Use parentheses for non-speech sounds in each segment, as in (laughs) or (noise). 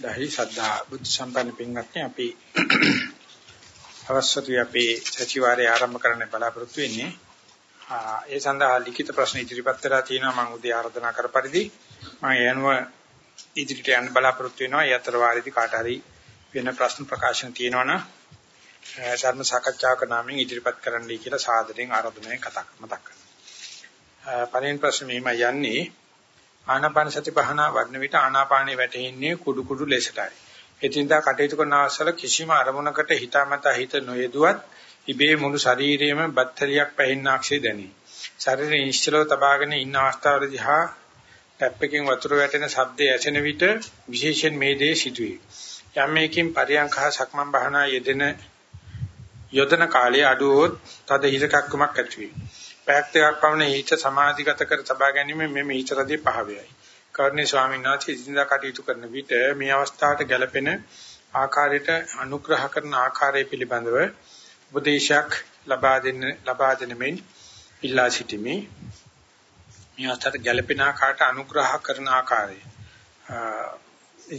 දහි සද්ධා බුද්ධ සම්පන්න පින්වත්නි අපි අවශ්‍යතු අපි සතිವಾರය ආරම්භ කරන්න බලාපොරොත්තු වෙන්නේ. ඒ සඳහා ලිඛිත ප්‍රශ්න ඉදිරිපත් කරලා තියෙනවා මම උදේ ආරාධනා කර පරිදි මම යනුව ඉදිරියට යන්න බලාපොරොත්තු වෙනවා. ඒ අතර වාරෙදි කාට හරි වෙන ප්‍රශ්න ප්‍රකාශන තියෙනවනම් ධර්ම සාකච්ඡාවක නාමයෙන් ඉදිරිපත් කරන්නයි කියලා සාදරයෙන් ආරාධනාවෙන් කතා මතක් කරනවා. පළවෙනි ප්‍රශ්නේ මෙහිම යන්නේ ආනාපාන සති භාවනා වඩන විට ආනාපානේ වැටෙන්නේ කුඩු කුඩු ලෙසටයි. එතින්දා කටයුතු කරන අවසල කිසිම අරමුණකට හිතාමතා හිත නොයෙදුවත් ඉබේ මුළු ශරීරයේම බත්තරියක් පැහෙන්නාක්ෂේ දැනේ. ශරීරය නිශ්චලව තබාගෙන ඉන්න අවස්ථාවේදී හා ටැප් එකෙන් වතුර වැටෙන ශබ්දය ඇසෙන විට විශේෂයෙන් මේ දේ සිදුවේ. යම් මේකින් පරියන්ක හා සක්මන් භාවනා යෙදෙන යොදන කාලයේ අඩුවොත් තද හිසකක්කමක් ඇති වේ. පැයක් දෙකක් පමණ හිත සමාධිගත කර තබා ගැනීම මෙමෙ හිත රදී පහවයයි. කර්ණී ස්වාමීන් වහන්සේ ඉදින්දා කටයුතු කරන විට මේ අවස්ථාවට ගැළපෙන ආකාරයට අනුග්‍රහ කරන ආකාරය පිළිබඳව උපදේශයක් ලබා දෙන්න ලබා දෙන මෙන් ඉල්ලා සිටිමි. මේ අවස්ථාවට ගැළපෙන ආකාරයට අනුග්‍රහ කරන ආකාරය.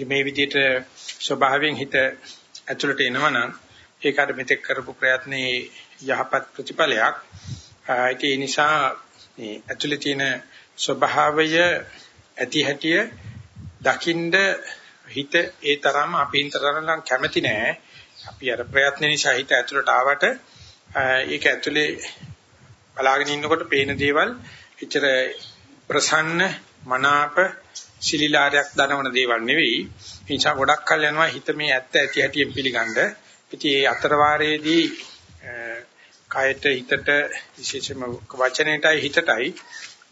මේ විදිහට ස්වභාවයෙන් හිත ඇතුළට එනවනම් ඒකට මෙතෙක් කරපු ප්‍රයත්නයේ යහපත් ප්‍රතිඵලයක් ඒ නිසා මේ ඇතුලේ තියෙන ස්වභාවය ඇති හැටිය දකින්ද හිත ඒ තරම් අපින් තරම් කැමති නෑ. අපි අර ප්‍රයත්න නිසා හිත ඇතුලට ආවට ඒක ඇතුලේ බලාගෙන ඉන්නකොට පේන දේවල් එච්චර ප්‍රසන්න මනාප සිලිලාරයක් දනවන දේවල් නෙවෙයි. ඒ නිසා ගොඩක් කල් යනවා හිත මේ ඇත්ත ඇති හැටියෙන් පිළිගන්න. ඉතින් ඒ අතර වාරයේදී කයට හිතට විශේෂම වචනයටයි හිතටයි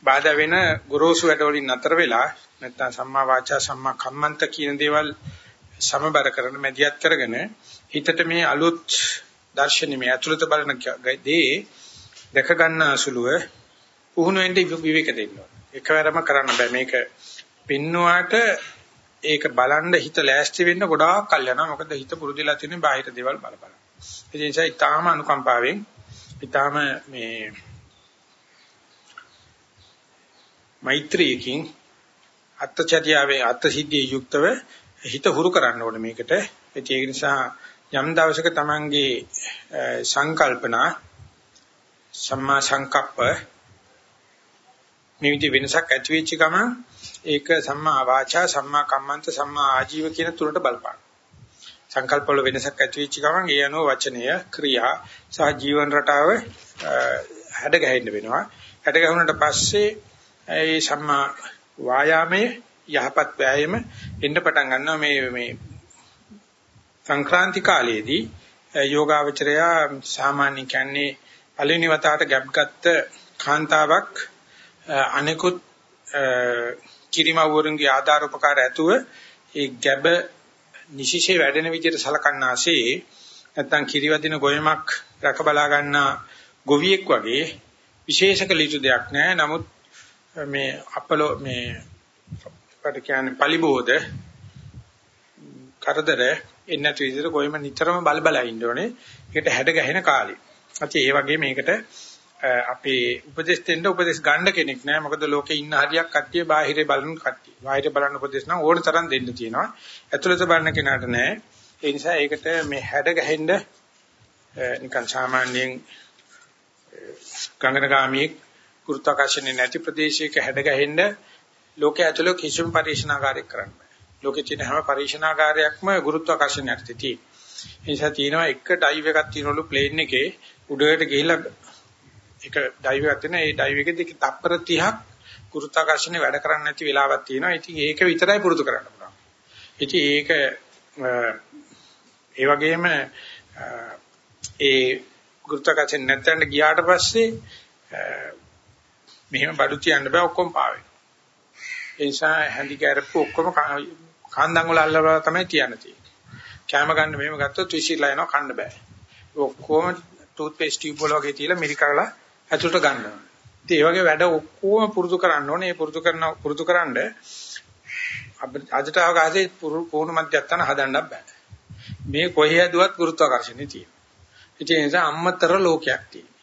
බාධා වෙන ගොරෝසු වැඩවලින් නතර වෙලා නැත්නම් සම්මා වාචා සම්මා කම්මන්ත කියන දේවල් සමබර කරන මැදිහත් කරගෙන හිතට මේ අලුත් දර්ශනෙ මේ අතුලත බලන දේ දැක ගන්න අසුලුව පුහුණු වෙන්න විවේක දෙන්න එකවරම කරන්න බෑ. මේක පින්නුවාට ඒක බලන්න හිත ලෑස්ති වෙන්න ගොඩාක් කල් යනවා. මොකද හිත පුරුදුලා තියෙන බාහිර දේවල් බල බල. ඒ නිසා ඊටාම අනුකම්පාවෙන් ඊටාම මේ මෛත්‍රියකින් අත්චර්යාවේ අත්සිද්ධිය යුක්තව හිත හුරු කරන්න ඕනේ මේකට. ඒක නිසා යම් දවසක Tamange සංකල්පනා සම්මා සංකප්ප මේ විදිහ වෙනසක් ඇති වෙච්ච ගමන් ඒක සම්මා වාචා සම්මා කම්මන්ත සම්මා ආජීව කියන තුනට බලපාන. සංකල්ප වල වෙනසක් ඇති වෙච්ච ගමන් ඒ අනුව වචනය ක්‍රියා සහ ජීවන රටාව හැඩ ගැහෙන්න වෙනවා. හැඩ ගැහුණට පස්සේ ඒ සම්මා වායාමයේ යහපත් වෑයම එන්න පටන් ගන්නවා මේ මේ සංක්‍රාන්ති කාලයේදී යෝගාවචරය සාමාන්‍ය කියන්නේ පළවෙනි වතාවට ගැප් ගත්ත කාන්තාවක් අනිකුත් කිරිමවුරුන්ගේ ආධාර උපකාර ඇතුව ඒ ගැබ නිසිසේ වැඩෙන විදිහට සලකන්නාසේ නැත්තම් කිරිවදින ගොයමක් රැක බලා ගන්නා ගොවියෙක් වගේ විශේෂක ලිතු දෙයක් නැහැ. නමුත් මේ අපලෝ මේ අපට කියන්නේ පලිබෝධ කරදර එන්නේ නැති විදිහට කොයිම නිතරම බල බල ඉන්න ඕනේ. ඒකට හැඩ ගැහෙන කාලේ. අති ඒ වගේ මේකට අපේ උපදේශ දෙන්න උපදේශ ගන්න කෙනෙක් නැහැ. මොකද ලෝකේ ඉන්න හරියක් කට්ටිය බාහිරේ බලන කට්ටිය. බාහිරේ බලන උපදේශ නම් ඕන තරම් දෙන්න තියෙනවා. ඇතුළත බලන කෙනාට නැහැ. ඒ නිසා ඒකට මේ හැඩ ගැහෙන්න නිකන් සාමාන්‍යයෙන් ගංගනගාමියෙක් ගුරුත්වාකර්ෂණේ නැති ප්‍රදේශයක හැඩ ගැහෙන්න ලෝකයේ ඇතුළේ කිසිම පරීක්ෂණාකාරයක් කරන්න බෑ. ලෝකේ තියෙන හැම පරීක්ෂණාකාරයක්ම ගුරුත්වාකර්ෂණයට තියෙන්නේ. ඒ නිසා තියෙනවා එක ඩයිව් එකක් තියෙනවලු ප්ලේන් එකේ උඩට ගිහිල්ලා එක ඩයිව් එකක් තියෙන ඒ ඩයිව් එකේදී තප්පර 30ක් ගුරුත්වාකර්ෂණය වැඩ කරන්නේ නැති වෙලාවක් තියෙනවා. ඉතින් ඒක විතරයි පුරුදු කරන්න පුළුවන්. ඉතින් ඒක ඒ වගේම ඒ ගුරුත්වාකර්ෂණ නැත්නම් ගියාට පස්සේ මෙහෙම බඩු තියන්න බෑ ඔක්කොම පාවෙනවා. ඒ නිසා හැඳි කැරප්පු ඔක්කොම කාන්දන් වල අල්ලලා තමයි තියන්න තියෙන්නේ. කැම ගන්න මෙහෙම ගත්තොත් විශ්ිලා යනවා කන්න බෑ. ඔක්කොම ටූත් පේස්ට් ටියුබ් වල වගේ තියලා මිරිකලා ඇතුළට ගන්නවා. ඉතින් ඒ වගේ වැඩ ඔක්කොම පුරුදු කරන්න ඕනේ. ඒ පුරුදු කරන පුරුදු කරන්ඩ අදට අවකාශයේ පුහුණු මධ්‍යස්ථාන හදන්න බෑ. මේ කොහේ හදුවත් ගුරුත්වාකර්ෂණය තියෙනවා. ඒ නිසා අම්මතර ලෝකයක් තියෙනවා.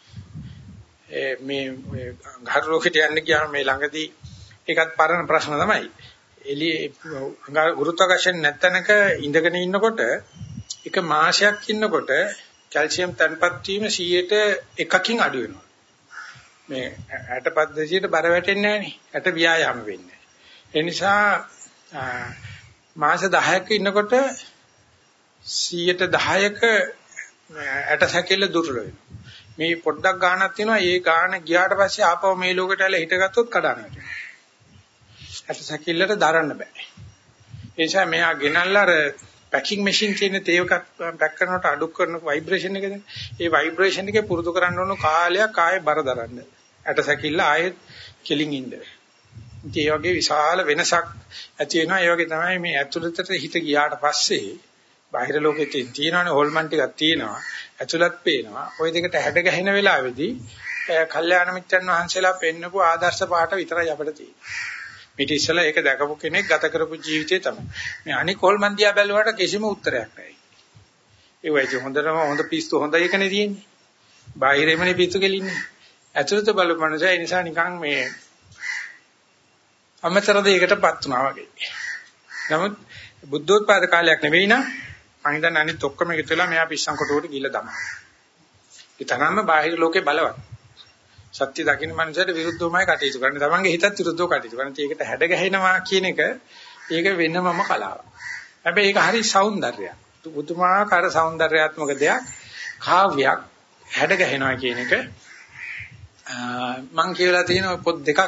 මේ ඝර ලෝකෙට යන්න ගියාම මේ ළඟදී ඒකත් පරණ ප්‍රශ්න තමයි. එළිය ගුරුත්වාකර්ෂණ නැත්තනක ඉඳගෙන ඉන්නකොට එක මාසයක් ඉන්නකොට කැල්සියම් තන්පත් වීම 100ට එකකින් අඩු වෙනවා. මේ 60 පද්ධතියට බර වැටෙන්නේ නැහනේ. 60 ව්‍යායාම වෙන්නේ. ඒ නිසා මාස 10ක ඉන්නකොට 110ක 60 සැකෙල්ල දුර්වල වෙනවා. මේ පොඩ්ඩක් ගානක් තියෙනවා. ඒ ගාන ගියාට පස්සේ ආපහු මේ ලෝකෙට ඇවිල්ලා හිටගත්තොත් කඩන්න. 60 සැකෙල්ලට දරන්න බෑ. ඒ නිසා මෙයා ගෙනල්ලා අර පැකින් මැෂින් කියන තේවකක් පැක් කරනකොට අඩු කරන ভাইබ්‍රේෂන් එකද ඒ ভাইබ්‍රේෂන් එකේ පුරුදු කරන්න ඕන කාලයක් ආයේ බර දරන්න. ඇට සැකිල්ල ආයෙත් කෙලින් ඉන්න. ඒ වගේ විශාල වෙනසක් ඇති වෙනවා. ඒ වගේ තමයි මේ ඇතුළතට හිත ගියාට පස්සේ බාහිර ලෝකෙත් තියෙනවනේ හොල්මන් ටිකක් තියෙනවා. ඇතුළත් පේනවා. ওই දෙකට හැඩ ගැහෙන වෙලාවේදී කල්යාණ මිත්‍රන් වහන්සේලා පෙන්නපු ආදර්ශ පාට විතරයි අපිට තියෙන්නේ. මිට ඉස්සලා ඒක දැකපු කෙනෙක් ගත කරපු ජීවිතය තමයි. මේ අනික හොල්මන් දිහා බැලුවාට කිසිම උත්තරයක් නැහැ. ඒ වගේ හොඳටම හොඳ පිස්සු හොඳ එකනේ තියෙන්නේ. බාහිරෙමනේ පිස්සු කෙලින්නේ. ඇතුළත බලපනස ඒ නිසා නිකන් මේ අමතර දෙයකටපත් වුණා වගේ. නමුත් බුද්ධෝත්පාද කාලයක් නෙවෙයි නම් මම හිතන්නේ අනිත් ඔක්කොම එකතු වෙලා මෙයා පිස්සන් කොටුවට ගිහිල්ලා දමනවා. ඒ තරම්ම බාහිර ලෝකේ බලවත්. සත්‍ය දකින්න මනුස්සයට විරුද්ධවමයි කටයුතු කරන්නේ. තමන්ගේ හිතත් විරුද්ධව කටයුතු කරන්නේ. ඒකට හැඩ ගැහෙනවා කියන එක ඒක වෙනමම කලාවක්. හැබැයි ඒක හරි సౌందර්යයක්. පුදුමාකාර సౌందర్యාත්මක දෙයක්. කාව්‍යයක් හැඩ ගැහෙනවා කියන එක මම කියලා තියෙන පොත් දෙකක්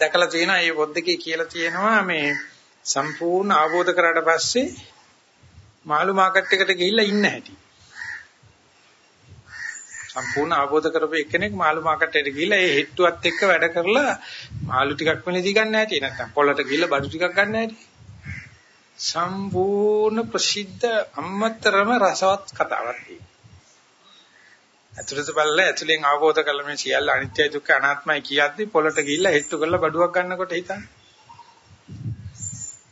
දැකලා තියෙනවා. මේ පොත් දෙකේ කියලා තියෙනවා මේ සම්පූර්ණ අවබෝධ කරාට පස්සේ මාළු මාකට් එකට ගිහිල්ලා ඉන්න හැටි. සම්පූර්ණ අවබෝධ කරපු එක්කෙනෙක් මාළු මාකට් එකට ගිහිල්ලා ඒ හෙට්ටුවත් එක්ක වැඩ කරලා මාළු ටිකක් වෙනදී ගන්න හැටි නැත්නම් පොළට ගිහිල්ලා බඩු ටිකක් ගන්න හැටි. සම්පූර්ණ ප්‍රසිද්ධ අම්මතරම රසවත් කතාවක් තියෙනවා. ඇතුළත බලලා ඇතුලෙන් අවබෝධ කරලා මේ සියල්ල අනිත්‍යයි දුක්ඛ අනාත්මයි කියද්දි පොළට ගිහිල්ලා හෙට්ටු කරලා බඩුවක් ගන්නකොට හිතන්නේ.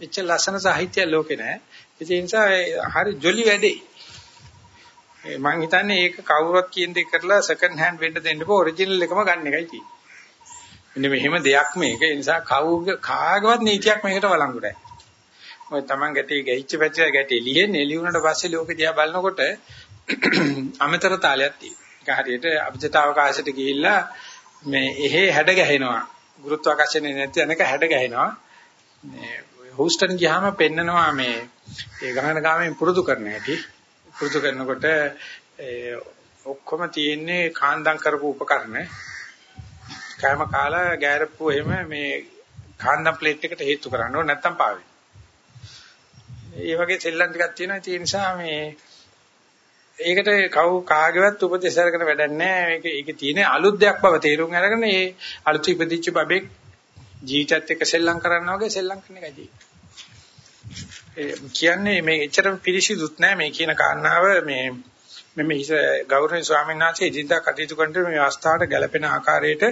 එච්ච ලස්සන සාහිත්‍ය ලෝකේ නෑ. ඒ නිසා හරි ජොලි වැඩේ. මම හිතන්නේ ඒක කවුරුත් කියන දේ කරලා සෙකන්ඩ් හෑන්ඩ් වෙන්න දෙන්න බෝ ඔරිජිනල් එකම ගන්න එකයි තියෙන්නේ. මෙන්න මෙහෙම දෙයක් මේක. ඒ නිසා කවුරුගේ කාගවත් නීතියක් මේකට වළංගු නැහැ. මොකද Taman ගැටේ ගැහිච්ච පැත්තට ගැටේ ලියන්නේ ලියුණාට පස්සේ ලෝකෙ දිහා බලනකොට අමතර තාලයක් තියෙනවා. ඒක හරියට අභිජිත අවකාශයට ගිහිල්ලා මේ එහෙ හැඩ ගැහෙනවා. ගුරුත්වාකර්ෂණය නැති තැනක හැඩ ගැහෙනවා. මේ හූස්ටන් ගියාම පෙන්නනවා මේ ඒ ගහන ගාමෙන් පුරුදු කරන හැටි. පුරුදු කරනකොට ඔක්කොම තියෙන්නේ කාන්දම් කරපු උපකරණ. කෑම කාලා ගෑරප්පු එහෙම මේ කාන්දම් ප්ලේට් එකට හේතු කරන්න ඕන නැත්තම් පාවෙන්නේ. ඒ වගේ සෙල්ලම් ටිකක් තියෙනවා. ඒ නිසා මේ ඒකට කවු කාගේවත් උපදේශ අරගෙන වැඩක් නැහැ. මේක ඒකේ තියෙන අලුත් දෙයක් බව තේරුම් අරගෙන ඒ අලුත් ඉපදිච්ච බබෙක් ජීවිතයත් එක්ක සෙල්ලම් කරනවා වගේ සෙල්ලම් කරන එකයි කියන්නේ මේ එච්චරම පිළිසිදුත් නෑ මේ කියන කාරණාව මේ මෙමෙ හිස ගෞරවනීය ස්වාමීන් වහන්සේ ඉදින්දා කටයුතු කරන මේ අවස්ථාවට ගැළපෙන ආකාරයට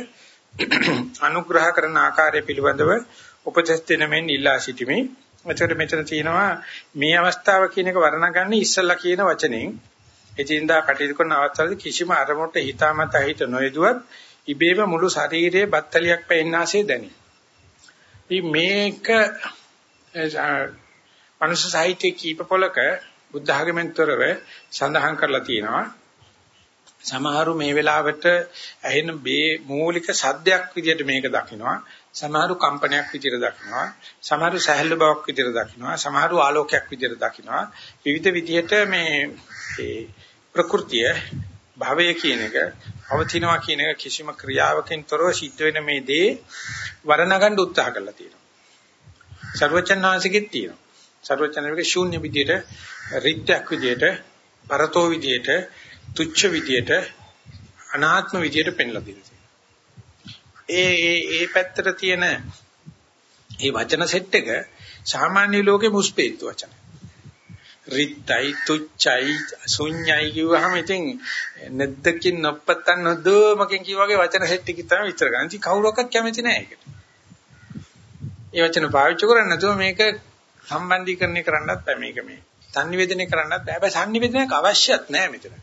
(clears throat) අනුග්‍රහ කරන ආකාරය පිළිබඳව උපදෙස් දෙන මෙන් ඉල්ලා සිටිමි. එතකොට මෙතන තියෙනවා මේ අවස්ථාව කියන එක වර්ණගන්න ඉස්සල්ලා කියන වචනෙන් එදින්දා කටයුතු කරන අවස්ථාවේදී කිසිම අරමුණට හිතාමත හිත නොයදුවත් ඉබේම මුළු ශරීරයේ බත්තලියක් පැෙන්නාසේ දැනේ. ඉතින් මේක මනුෂ්‍ය සාහිත්‍ය කීප පොලක බුද්ධ ආගමෙන්තරව සඳහන් කරලා තියෙනවා. සමහරු මේ වෙලාවට ඇහෙන මේ මූලික සද්දයක් විදිහට මේක දකිනවා. සමහරු කම්පනයක් විදිහට දකිනවා. සමහරු සහැල්ලු බවක් විදිහට දකිනවා. සමහරු ආලෝකයක් විදිහට දකිනවා. විවිධ විදිහට මේ ප්‍රകൃතිය භවය කියන එක පවතිනවා කියන එක කිසිම ක්‍රියාවකින් තොරව සිද්ධ වෙන මේ දේ වර්ණගන්න උත්සාහ කරලා තියෙනවා. සර්වචන්නාංශිකෙත් තියෙනවා. සර්වචන්නාංශික ශූන්‍ය විදියට, රිත්‍යක් විදියට, පරතෝ විදියට, තුච්ඡ විදියට, අනාත්ම විදියට පෙන්ලා දෙනවා. ඒ ඒ ඒ පැත්තට තියෙන ඒ වචන සෙට් එක සාමාන්‍ය ලෝකේ මුස්පේතු වචන. රිත්යි තුච්චයි ශුන්‍යයි කිව්වහම ඉතින් නැද්දකින් නොපත්තන් නොදෝමකින් කිව්වාගේ වචන සෙට් එක තමයි විතර ගන්න. ඉතින් කවුරක්වත් කැමති නැහැ ඒකට. ඒ වචන පාවිච්චි කරන්නේ නැතුව මේක සම්බන්ධීකරණය කරන්නත් බෑ මේක මේ. සංනිවේදනය කරන්නත් බෑ. හැබැයි සංනිවේදනයක් අවශ්‍යත් නෑ මෙතන.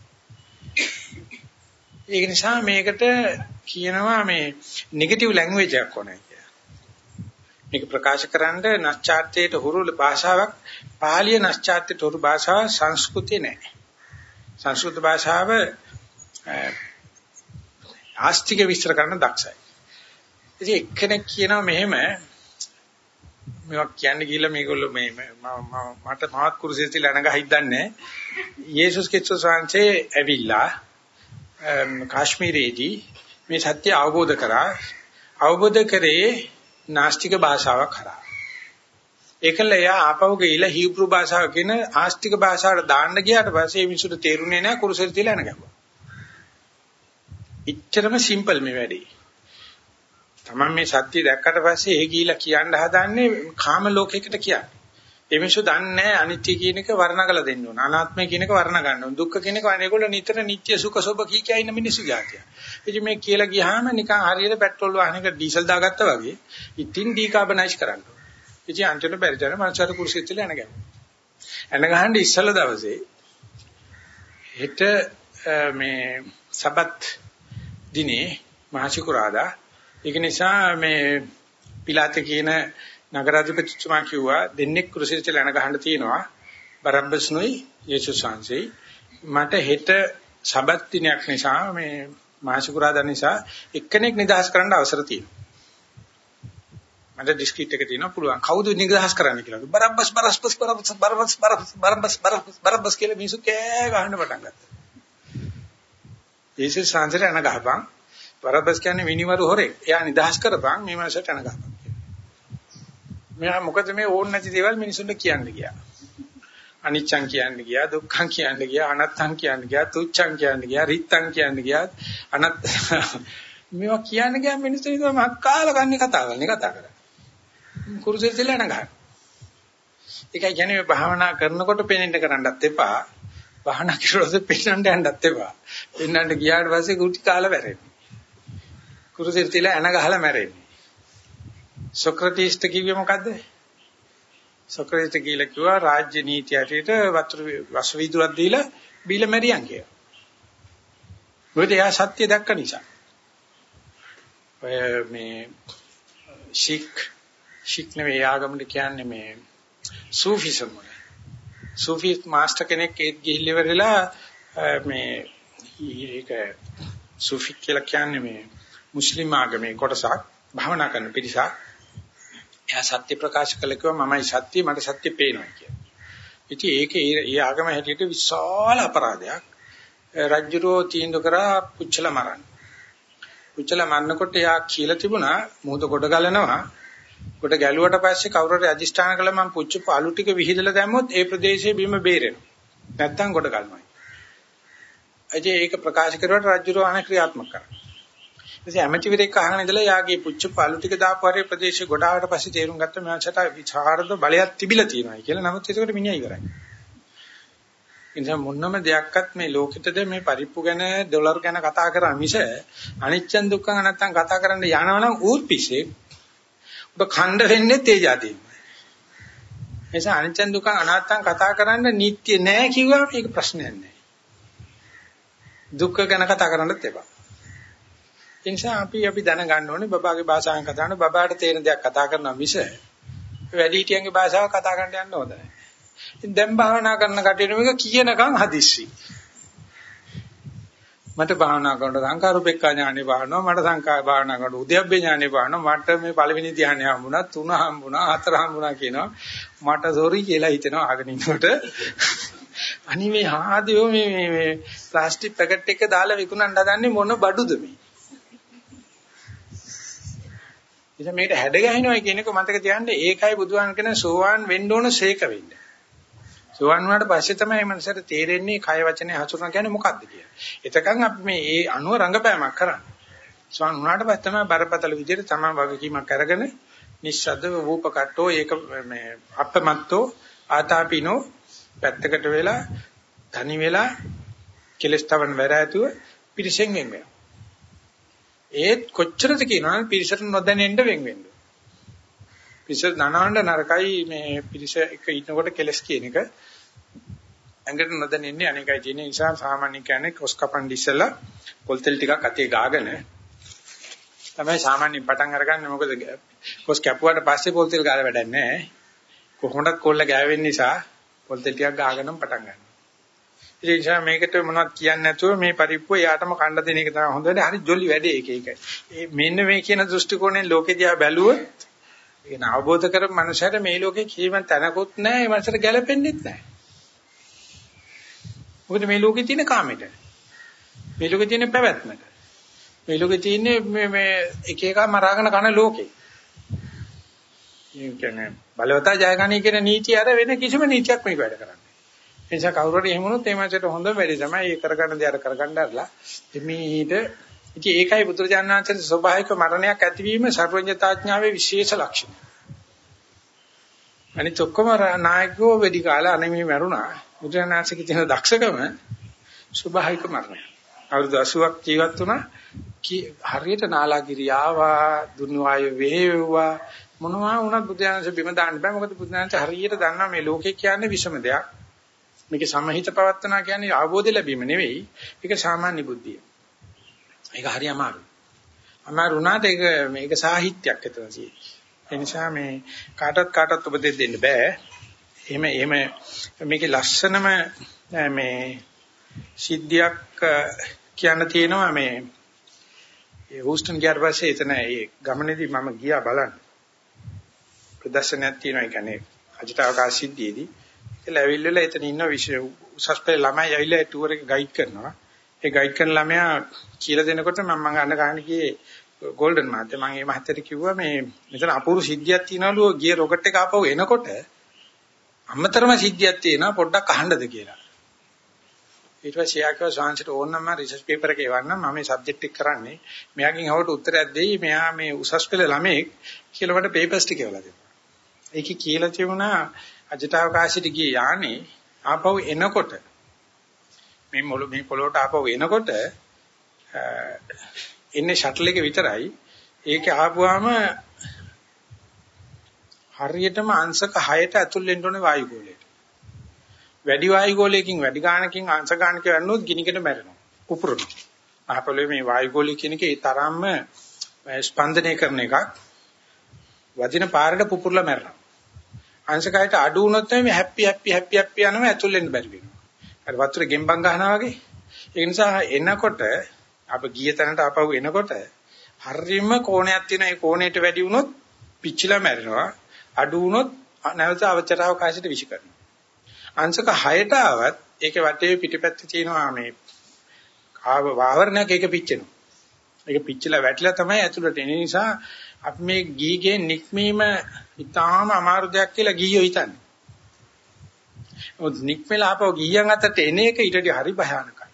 ඒක නිසා මේකට කියනවා මේ නෙගටිව් ලැන්ග්වේජ් එකක් ඕනේ කියලා. මේක ප්‍රකාශ කරන්න නැස්චාර්ත්‍යයට හුරු භාෂාවක් පාලිය නැස්චාර්ත්‍යයට හුරු භාෂාව සංස්කෘතිය නෑ. සංස්කෘත භාෂාව ආස්තික විස්තර කරන්න දක්ෂයි. ඉතින් එක්කෙනෙක් කියනවා මෙහෙම මේවා කියන්න ගිහිල්ලා මේගොල්ලෝ මේ මට මහත් කුරුසියේ තියලා අනගහ හිටන්නේ යේසුස් ක්‍රිස්තුස් වහන්සේ ඇවිල්ලා කාශ්මීරයේදී මේ සත්‍ය අවබෝධ කරා අවබෝධ කරේ නාස්තික භාෂාවක් කරා ඒකල එයා ආපහු ගිහිල්ලා හීබ්‍රු භාෂාව කියන ආස්තික භාෂාවට දාන්න ගියාට පස්සේ මේ මිනිසුන්ට තේරුනේ නැහැ කුරුසියේ තියලා අනගහුවා. ඉච්චරම සිම්පල් මේ වැඩේ. තමන් මේ සත්‍ය දැක්කට පස්සේ ඒ ගිහිලා කියන්න හදන්නේ කාම ලෝකයකට කියන්නේ. ඒ මිනිස්සු දන්නේ නැහැ අනිත්‍ය කියන එක වර්ණගල දෙන්න ඕන. අනාත්මය කියන එක වර්ණ ගන්න ඕන. දුක්ඛ කියන එක අනේගොල්ලෝ නිතර නිත්‍ය සුඛ සෝභ කී කිය ඉන්න මිනිස්සු જાතිය. ඉතින් මේ කියලා ගියාම නිකන් හරියට පෙට්‍රල් වාහනයක ඩීසල් දාගත්තා වගේ ඉතින් ඩීකාබනයිස් කරන්න ඕන. ඉතින් අන්තිමට බැරි තරම මනසට කුරුසෙත් ඉල එන ගැහුවා. එන ගහන්න ඉස්සල දවසේ හෙට මේ සබත් දිනේ මහසිකුරාදා ඒක නිසා මේ පිලාත කියන නගරාධිපතිතුමා කිව්වා දෙන්නෙක් කුරුසියට ලැන ගහන්න තියෙනවා. බරබ්බස්නුයි යේසුස් වහන්සේ. මට හෙට සබත් දිනයක් නිසා මේ මාසිකුරාදා නිසා එක්කෙනෙක් නිදහස් කරන්න අවසර තියෙනවා. මට ඩිස්ක්‍රීට් එක තියෙනවා පුළුවන්. කවුද නිදහස් කරන්න කියලා? Barabbas Barabbas Barabbas Barabbas Barabbas Barabbas Barabbas කියලා මිනිස්සු කෑ ගහන්න පටන් ගත්තා. යේසුස් වහන්සේට අන ගහපන්. බරබ්බස් කියන්නේ විනිවරු හොරෙක්. එයා නිදහස් කරපන් මේ මනසට අන ගහපන්. මෙයා මොකද මේ ඕන නැති දේවල් මිනිසුන්ට කියන්න ගියා. අනිච්චං කියන්න ගියා, දුක්ඛං කියන්න ගියා, අනත්තං කියන්න ගියා, තුච්ඡං කියන්න ගියා, රිත්තං කියන්න ගියා, අනත් (laughs) මේවා කියන්න ගියා මිනිස්සු හිතුවා මහත් කාල කන්නේ කතා කරන්නේ කතා කරන්නේ. කුරුසෙල් දෙලා යන ගන්න. ඒකයි කියන්නේ භාවනා කරනකොට පෙනෙන්න කරන්නත් එපා. භාවනා කිරුවොත් පෙන්නන්න යන්නත් එපා. පෙන්නන්න ගියාට පස්සේ කුටි කාලා වැරෙන්නේ. කුරුසෙට තියලා එන ගහලා මැරෙන්නේ. සොක්‍රටිස්ට කිව්වේ මොකද්ද? සොක්‍රටිස් කියලා කිව්වා රාජ්‍ය නීතිය ඇටියට වතුර වසවිදුරක් දීලා බීල මැරියන් කියලා. මොකද එයා සත්‍ය දැක්ක නිසා. ඔය මේ ශික් ශික් නෙවෙයි ආගමට කියන්නේ මේ සූෆිසම් වල. සූෆි මාස්ටර් කෙනෙක් ඒත් ගිහිල්ලා මේ ඒක සූෆි කියලා කියන්නේ මේ මුස්ලිම් ආගමේ කොටසක් භවනා කරන පිරිසක් එයා සත්‍ය ප්‍රකාශ කළ කිව්වා මමයි සත්‍ය මට සත්‍ය පේනවා කියලා. ඉතින් ඒකේ ඒ ආගම හැටියට විශාල අපරාධයක් රජ්ජුරෝ තීන්දුව කරා පුච්චල මරන්න. පුච්චල මරනකොට එයා කියලා තිබුණා මුහුද කොට ගලනවා. කොට ගැලුවට පස්සේ කවුරු හරි අදිෂ්ඨාන කළා මම පුච්චපු අලු ටික විහිදලා දැම්මොත් ඒ ප්‍රදේශයේ බිම බේරෙනවා. නැත්තම් කොට ගන්නවා. ඒක ප්‍රකාශ කරුවට රජ්ජුරෝ අන ක්‍රියාත්මක කරා. ඊටසේ ඇමතිවරයෙක් අහගෙන ඉඳලා යාගේ පුච්ච පළු ටික දාපු හරිය ප්‍රදේශේ ගොඩාවට පස්සේ තේරුම් ගත්ත මෙයාට විචාරද බලයක් තිබිලා තියෙනවා කියලා. නමුත් ඒකට මිනිහා ඉවරයි. ඉතින් මොනම දෙයක්වත් මේ ලෝකෙටද මේ පරිප්පු ගැන ඩොලර් ගැන කතා කරා මිස අනිච්චන් දුක්ඛ නැත්තම් කතා කරන්න යනවනම් ඌත් පිස්සේ ඔබ ඛණ්ඩ වෙන්නේ තේ જાතියි. එනිසා අනිච්චන් දුක්ඛ අනාත්තම් කතා කරන්න නිත්‍ය නෑ කිව්වම ඒක ප්‍රශ්නයක් නෑ. දුක්ඛ ගැන කතා කරන්නත් එපා. ඒ නිසා අපි අපි දැනගන්න ඕනේ බබාගේ භාෂාවෙන් කතා කරන බබාට තේරෙන දෙයක් කතා කරනවා මිස වැඩිහිටියන්ගේ භාෂාව කතා කරන්න යන්න හොඳ නැහැ. ඉතින් දැන් භාවනා කරන කටියට මේක කියනකම් හදිස්සි. මට භාවනා කරනකොට සංකාරූපේක්ඛා ඥානෙ භාවනාව මට සංකා භාවනා කරනකොට උද්‍යප්පේ ඥානෙ භාවනාව මට මේ පළවෙනි ධ්‍යානෙ හම්බුණා තුන හම්බුණා හතර හම්බුණා කියනවා මට සෝරි කියලා හිතෙනවා අහගෙන ඉන්නකොට අනි මේ හාදියෝ මේ මේ ප්ලාස්ටික් පැකට් එක දාලා විකුණන්න හදන්නේ මොන බඩුද මේ ඉතින් මේකට හැඩ ගැහෙනවා කියන එක මතක තියාගන්න ඒකයි බුදුහාම කියන සෝවාන් වෙන්න ඕන ශේක වෙන්න. සෝවාන් වුණාට පස්සේ තමයි මේ මනසට තේරෙන්නේ කය වචනේ හසුරන කියන්නේ මොකක්ද කියලා. එතකන් අපි මේ ඒ අනුව රංගපෑමක් කරන්නේ. සෝවාන් වුණාට පස්සේ තමයි බරපතල විදිහට තමයි වගකීමක් අරගෙන නිස්සද්ද වූපකට්ටෝ ඒක මේ අපමත්තෝ ආතාපිනෝ පැත්තකට වෙලා තනි වෙලා කෙලස්තවන් වැර ඇතුව පිරිසෙන් වෙන් වෙනවා. ඒත් කොච්චරද කියනවනම් පිරිසට නොදැනෙන්න වෙන් වෙන්න. පිරිස දනවන්න නරකයි මේ පිරිස එක ඉන්නකොට කෙලස් කියන එක. ඇඟට නොදැනෙන්නේ අනේකයි තියෙන නිසා සාමාන්‍ය කියන්නේ කොස් කපන් ඉස්සලා පොල් තෙල් ටිකක් අතේ ගාගෙන තමයි සාමාන්‍ය පටන් අරගන්නේ මොකද කොස් කැපුවාට පස්සේ පොල් තෙල් ගාලා වැඩක් නැහැ. කොහොමදත් කොල්ල ගෑවෙන්න නිසා පොල් තෙල් ටිකක් ගාගෙනම පටන් ගන්නවා. ඒ නිසා මේකට මොනවද කියන්නේ නැතුව මේ පරිප්පුව යාටම කණ්ඩ දෙන එක තමයි හොඳට හරි ජොලි වැඩේ එක එක. ඒ මෙන්න මේ කියන දෘෂ්ටි කෝණයෙන් ලෝකෙ දිහා බැලුවොත් ඒක අවබෝධ කර මනුෂයාට මේ ලෝකේ කිසිම තැනකුත් නැහැ ඒ මනුෂයාට ගැලපෙන්නෙත් නැහැ. මොකද මේ ලෝකේ තියෙන කාමෙට. මේ ලෝකේ තියෙන පැවැත්මට. මේ ලෝකේ තියෙන මේ මේ එක එක මරාගෙන කන ලෝකේ. මේ කියන්නේ බලවතා ජයගනී කියන නීතිය අර වෙන කිසිම නීතියක් මේක වැඩ කරන්නේ. ඒ නිසා කවුරු හරි එහෙම වුණොත් ඒ මාසයට හොඳ වැඩි තමයි ඒ කරගන්න දේ අර කරගන්න අරලා එමීට ඉතින් ඒකයි බුදුරජාණන් වහන්සේගේ ස්වභාවික මරණයක් ඇතිවීම සර්වඥතාඥාවේ විශේෂ ලක්ෂණය. අනිත් ඔක්කොම නායකයෝ වෙඩි කාලා අනෙමි මරුණා. බුදුරජාණන් වහන්සේගේ තියෙන දක්ෂකම ස්වභාවික මරණය. අවුරුදු 80ක් ජීවත් වුණා. හරියට නාලාගිරිය ආවා, දුන්වාය වේවුවා මොනවා වුණත් බුදුරජාණන් බිම දාන්න බෑ. මොකද බුදුරජාණන් හරියට දන්නා මේ ලෝකේ කියන්නේ විසම දෙයක්. මේකේ සමහිත පවත්තනා කියන්නේ අවබෝධය ලැබීම නෙවෙයි. ඒක සාමාන්‍ය බුද්ධිය. ඒක හරි අමාරුයි. අමාරු වුණාට ඒක මේක සාහිත්‍යයක් එතන තියෙන්නේ. ඒ නිසා මේ කාටවත් කාටවත් උපදෙස් දෙන්න බෑ. එහෙම එහෙම මේකේ ලස්සනම මේ සිද්ධියක් කියන්න තියෙනවා මේ ඒ හූස්ටන් ගියාට පස්සේ එතන ඒ ගමනේදී මම ගියා බලන්න. ප්‍රදර්ශනයක් තියෙනවා ඒ කියන්නේ අජිත අවකාශ සිද්ධියේදී කියලා ඇවිල්ලා එතන ඉන්න උසස් පෙළ ළමයි ඇවිල්ලා ටුවර් එක ගයිඩ් කරනවා. ඒ ගයිඩ් කරන ළමයා කියලා දෙනකොට මම මම ගන්න ගන්න ගියේ ගෝල්ඩන් මාත්‍ය මම ඒ මහත්තයට කිව්වා මේ මෙතන අපූර්ව සිද්ධියක් තියනලු ගිය රොකට් එක ආපහු එනකොට අමතරම සිද්ධියක් තියෙනවා පොඩ්ඩක් අහන්නද කියලා. ඊට පස්සේ යාකෝ සාංශට ඕනනම් රිසර්ච් පේපර් එක එවන්න මම මේ සබ්ජෙක්ට් එක කරන්නේ. මෙයාගෙන් අහවට උත්තරයක් දෙයි. මෙයා මේ උසස් පෙළ ළමෙක් කියලා මට පේපර්ස් ටික එවලා දෙනවා. ඒකේ කියලා තිබුණා අජිතාවකාශයට ගිය යානේ ආපහු එනකොට මේ මොළු මේ පොළොවට ආපහු එනකොට එන්නේ ෂටල් එක විතරයි ඒක ආපුවාම හරියටම අංශක 6ට ඇතුල් වෙන්න ඕනේ වායු ගෝලයට. වැඩි වායු ගෝලයකින් වැඩි ගානකින් අංශ ගානක වෙන්නොත් ගිනිකට මැරෙනවා. පුපුරනවා. ආපලේ මේ වායු ගෝලය කියන එක ඒ තරම්ම ස්පන්දනය කරන එකක්. වදින පාරට පුපුරලා මැරෙනවා. අංශකයට අඩු වුණොත් තමයි හැපි හැපි හැපි හැපි යනවා ඇතුල් වෙන්න බැරි වෙනවා. අර වතුර ගෙම්බන් ගන්නවා වගේ. ඒ නිසා එනකොට අප ගිය තැනට ආපහු එනකොට හරියම කෝණයක් තියෙන ඒ කෝණයට වැඩි වුණොත් පිච්චිලා මැරෙනවා. අඩු වුණොත් නැවත අවචර අවකාශයට විශ් කරනවා. අංශක 6ට ආවත් ඒකේ වටේ පිටිපැත්තේ තියෙනවා මේ ආව වාවරණයක් ඒක පිච්චෙනවා. ඒක පිච්චිලා වැටිලා තමයි ඇතුළට එන නිසා අපි මේ ගීගේ නික්මීම ඉතාම අමාරු දෙයක් කියලා ගියෝ හිතන්නේ. මොකද නික්මලා ආපහු ගියන් අතට එන එක ඊටදී හරි භයානකයි.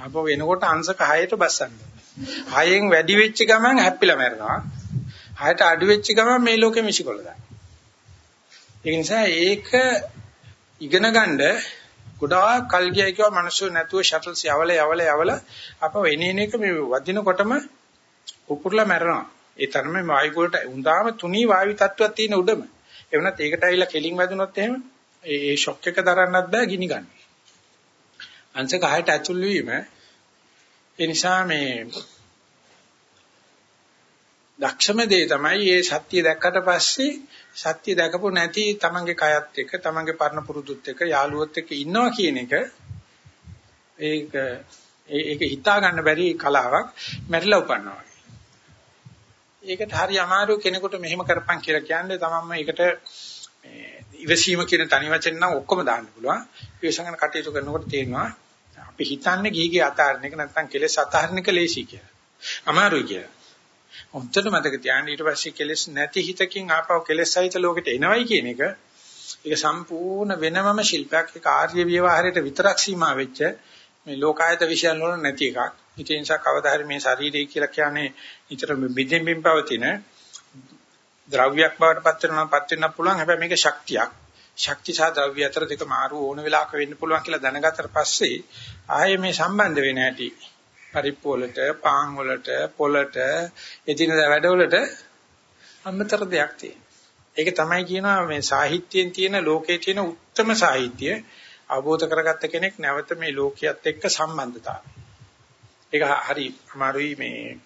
ආපහු එනකොට අංශක 6ට බස්සන්නේ. 6න් වැඩි වෙච්ච ගමන් හැප්පිලා මැරෙනවා. 6ට අඩු වෙච්ච ගමන් මේ ලෝකෙ මිසිකොල දානවා. ඒ නිසා ඒක ඉගෙන ගන්න ගොඩාක් කල් ගියා කියව මිනිස්සු නැතුව ෂටල්ස් යවල යවල යවල අප වෙනින එක මේ වදිනකොටම උපුරලා මැරෙනවා. ඒ තරමේ වායු වලට උඳාම තුනී වායු තත්ත්වයක් තියෙන උඩම. ඒ වුණත් ඒකට ඇවිල්ලා කෙලින් වැදුනොත් එහෙම ඒ ෂොක් එක දරන්නත් බෑ ගිනි ගන්න. අංශක 6ට ඇතුල් වීම ඒ නිසා මේ දක්ෂම දේ තමයි මේ සත්‍ය දැක්කට පස්සේ සත්‍ය දැකපො නැති තමන්ගේ කයත් එක්ක තමන්ගේ පරණ පුරුදුත් එක්ක යාළුවොත් එක්ක ඉන්නවා කියන එක ඒක ඒක හිතා ගන්න බැරි කලාවක් මැරිලා උපන්නවා. ඒකට හරි අමාරු කෙනෙකුට මෙහෙම කරපන් කියලා කියන්නේ තමන්ම ඒකට මේ ඉවසීම කියන තනි වචෙන් නම් ඔක්කොම දාන්න පුළුවන්. විශ්සංගන කටයුතු කරනකොට තේරෙනවා අපි හිතන්නේ ගීගේ අතාරින එක නැත්නම් කෙලෙස් අතාරින එක ලේසි කියලා. අමාරුයි කියලා. හොඳට මතක තියාගන්න ඊට පස්සේ කෙලෙස් නැති හිතකින් ආපහු කෙලෙස් සහිත ලෝකෙට එනවයි කියන එක ඒක සම්පූර්ණ වෙනමම ශිල්පයක් ඒක ආර්ය ව්‍යවહાරයට විතරක් සීමා වෙච්ච මේ ලෝකායත විශ්යන් වල නැති එකක්. ඒ නිසා කවදා හරි මේ ශරීරය කියලා කියන්නේ නිතර බෙදෙමින් පවතින ද්‍රව්‍යයක් බවට පත් වෙනවා පත් වෙන්න පුළුවන්. හැබැයි මේක ශක්තියක්. ශක්ති සහ ද්‍රව්‍ය අතර දෙක මාරු ඕන වෙලාවක වෙන්න පුළුවන් කියලා දැනගත්තට පස්සේ ආයේ මේ සම්බන්ධ වෙන හැටි පරිප්පු වලට, පාන් වලට, පොලට, එදිනදා වැඩවලට අමතර දෙයක් තියෙනවා. ඒක තමයි කියනවා මේ සාහිත්‍යයෙන් තියෙන ලෝකයේ තියෙන උත්තරම සාහිත්‍ය අවබෝධ කරගත්ත කෙනෙක් නැවත මේ ලෝකියත් එක්ක සම්බන්ධතාවය. ඒක හරි අමාරුයි මේ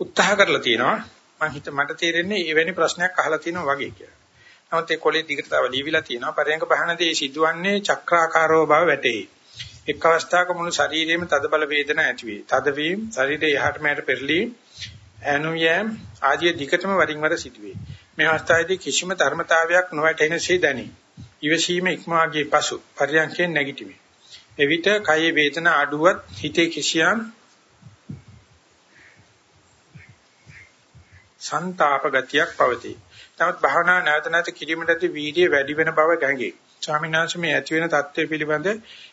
උත්සාහ කරලා තියෙනවා. මම හිත මට තේරෙන්නේ එවැනි ප්‍රශ්නයක් අහලා තියෙනවා වගේ කියලා. නමුත් ඒ කොලේ දිගට තව ලියවිලා තියෙනවා පරයන්ක බහනදී සිදුවන්නේ චක්‍රාකාරව බව වැටේ. එක් අවස්ථාවක මුළු ශරීරයේම තදබල වේදනා ඇති වේ. තදවීම, ශරීරයේ යහට මෙහාට පෙරලීම, ඇනුයම් ආදී දිගටම වරින් වර සිදුවේ. මේ අවස්ථාවේදී කිසිම ධර්මතාවයක් නොවැටෙනසේ දැනේ. ඉවසීම ඉක්මවාගේ පසු පරයන්කෙන් නැගිටිමි. එවිට කයේ වේදනා අඩුවත් හිතේ කිසියම් ਸੰతాප ගතියක් පවතී. නමුත් භාවනා නැවත නැවත කිරීමට ඇති වීර්යය වැඩි වෙන බව ගැඟේ. ස්වාමීන් වහන්සේ මේ ඇති වෙන தත්ත්වය පිළිබඳ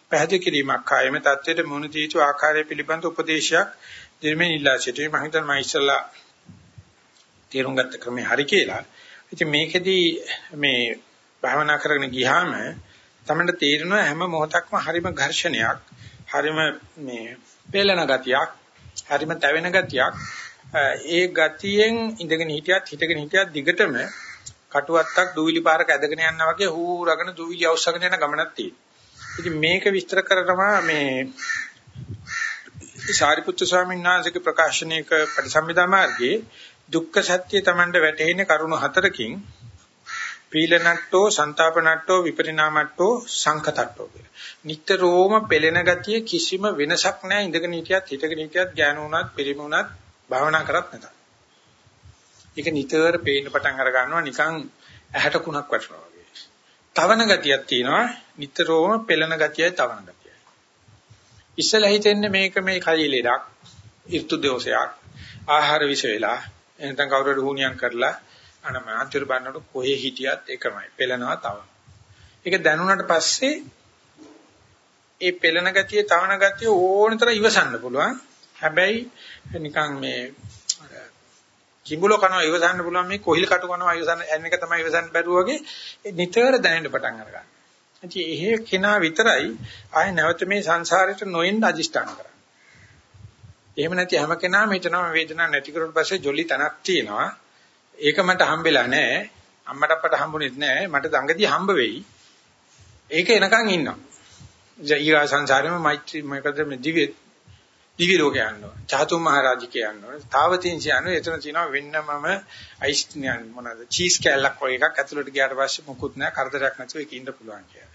පැහැදිලි කිරීමක් ආයම தත්ත්වයට මුණ දී යුතු ආකාරය පිළිබඳ උපදේශයක් දෙමින් ඉල්ලා සිටී. මම හිතන්නේ මම ඉස්සලා තේරුම් ගත්ත ක්‍රමේ හරි කියලා. ඉතින් මේකෙදී මේ භාවනා කරගෙන ගියාම තමන්ට තේරෙනවා හැම මොහොතක්ම හරිම ඝර්ෂණයක්, හරිම මේ පෙළෙන ගතියක්, හරිම තැවෙන ගතියක් ඒ ගතියෙන් ඉඳගෙන හිටියත් හිටගෙන හිටියත් දිගටම කටුවත්තක් දූවිලි පාරක ඇදගෙන යනවා වගේ හූරගෙන දූවිලි අවශ්‍යගෙන යන ගමනක් තියෙනවා. ඉතින් මේක විස්තර කරනවා මේ සාරිපුත්‍ර ස්වාමීන් වහන්සේගේ ප්‍රකාශනයක පරිසම්පදා මාර්ගයේ දුක්ඛ සත්‍ය Tamanda වැටෙන්නේ කරුණු හතරකින් පීලනට්ටෝ, සන්තාපනට්ටෝ, විපරිණාමට්ටෝ, සංකතට්ටෝ කියලා. නිට්ටරෝම පෙළෙන ගතිය කිසිම වෙනසක් නැහැ ඉඳගෙන හිටියත් හිටගෙන හිටියත් ඥාන වුණත්, පිරිමි වුණත්, භාවනා කරත් නැතත්. ඒක නිතර පේන්න පටන් අර ගන්නවා නිකන් ඇහැට කුණක් වටනවා වගේ. තවන ගතියක් තියෙනවා නිතරම පෙළෙන ගතියයි තවන ගතියයි. ඉස්සලා හිතෙන්නේ මේක මේ කයි ලෙඩක්, ඍතු දෝෂයක්, ආහාර විෂ වෙලා, එහෙනම් කවුරුහරි හුනියම් කරලා අන මාන්තිර බන්නකොට කොහේ හිටියත් එකමයි. පෙළනවා තව. ඒක දැනුණාට පස්සේ ඒ පෙළන ගතිය, තවන ගතිය ඕනතර ඉවසන්න පුළුවන්. හැබැයි නිකන් මේ කිඹුල කනවා ඉවසන්න පුළුවන් මේ කොහිල් කටු කනවා ඉවසන්න එන්න එක තමයි ඉවසන්න බැරුව වගේ නිතර දැනෙන්න පටන් අරගන්නවා. ඉතින් එහෙ කෙනා විතරයි ආය නැවත මේ සංසාරයට නොඑන්න අදිෂ්ඨාන කරන්නේ. එහෙම නැති හැම කෙනාම හිතනවා වේදනාවක් නැති කරුවට පස්සේ ජොලි තනක් තියෙනවා. ඒක මට හම්බෙලා නැහැ. අම්මට අප්පට හම්බුනේත් නැහැ. මට දඟදී හම්බ වෙයි. ඒක එනකන් ඉන්නවා. ඊගා සංසාරෙම මෛත්‍රී මොකද මේ දිව්‍ය දිවි ලෝක යනවා. චාතුම් මහරජික යනවා. තාවතින්සි යනවා. එතන තියෙනවා වෙන්නමම අයිස් මොනවාද චීස් කෑල්ලක් වගේ එකක් ඇතුළට ගියාට පස්සේ මොකුත් නැහැ. කරදරයක් නැතුව ඒක ඉන්න පුළුවන් කියලා.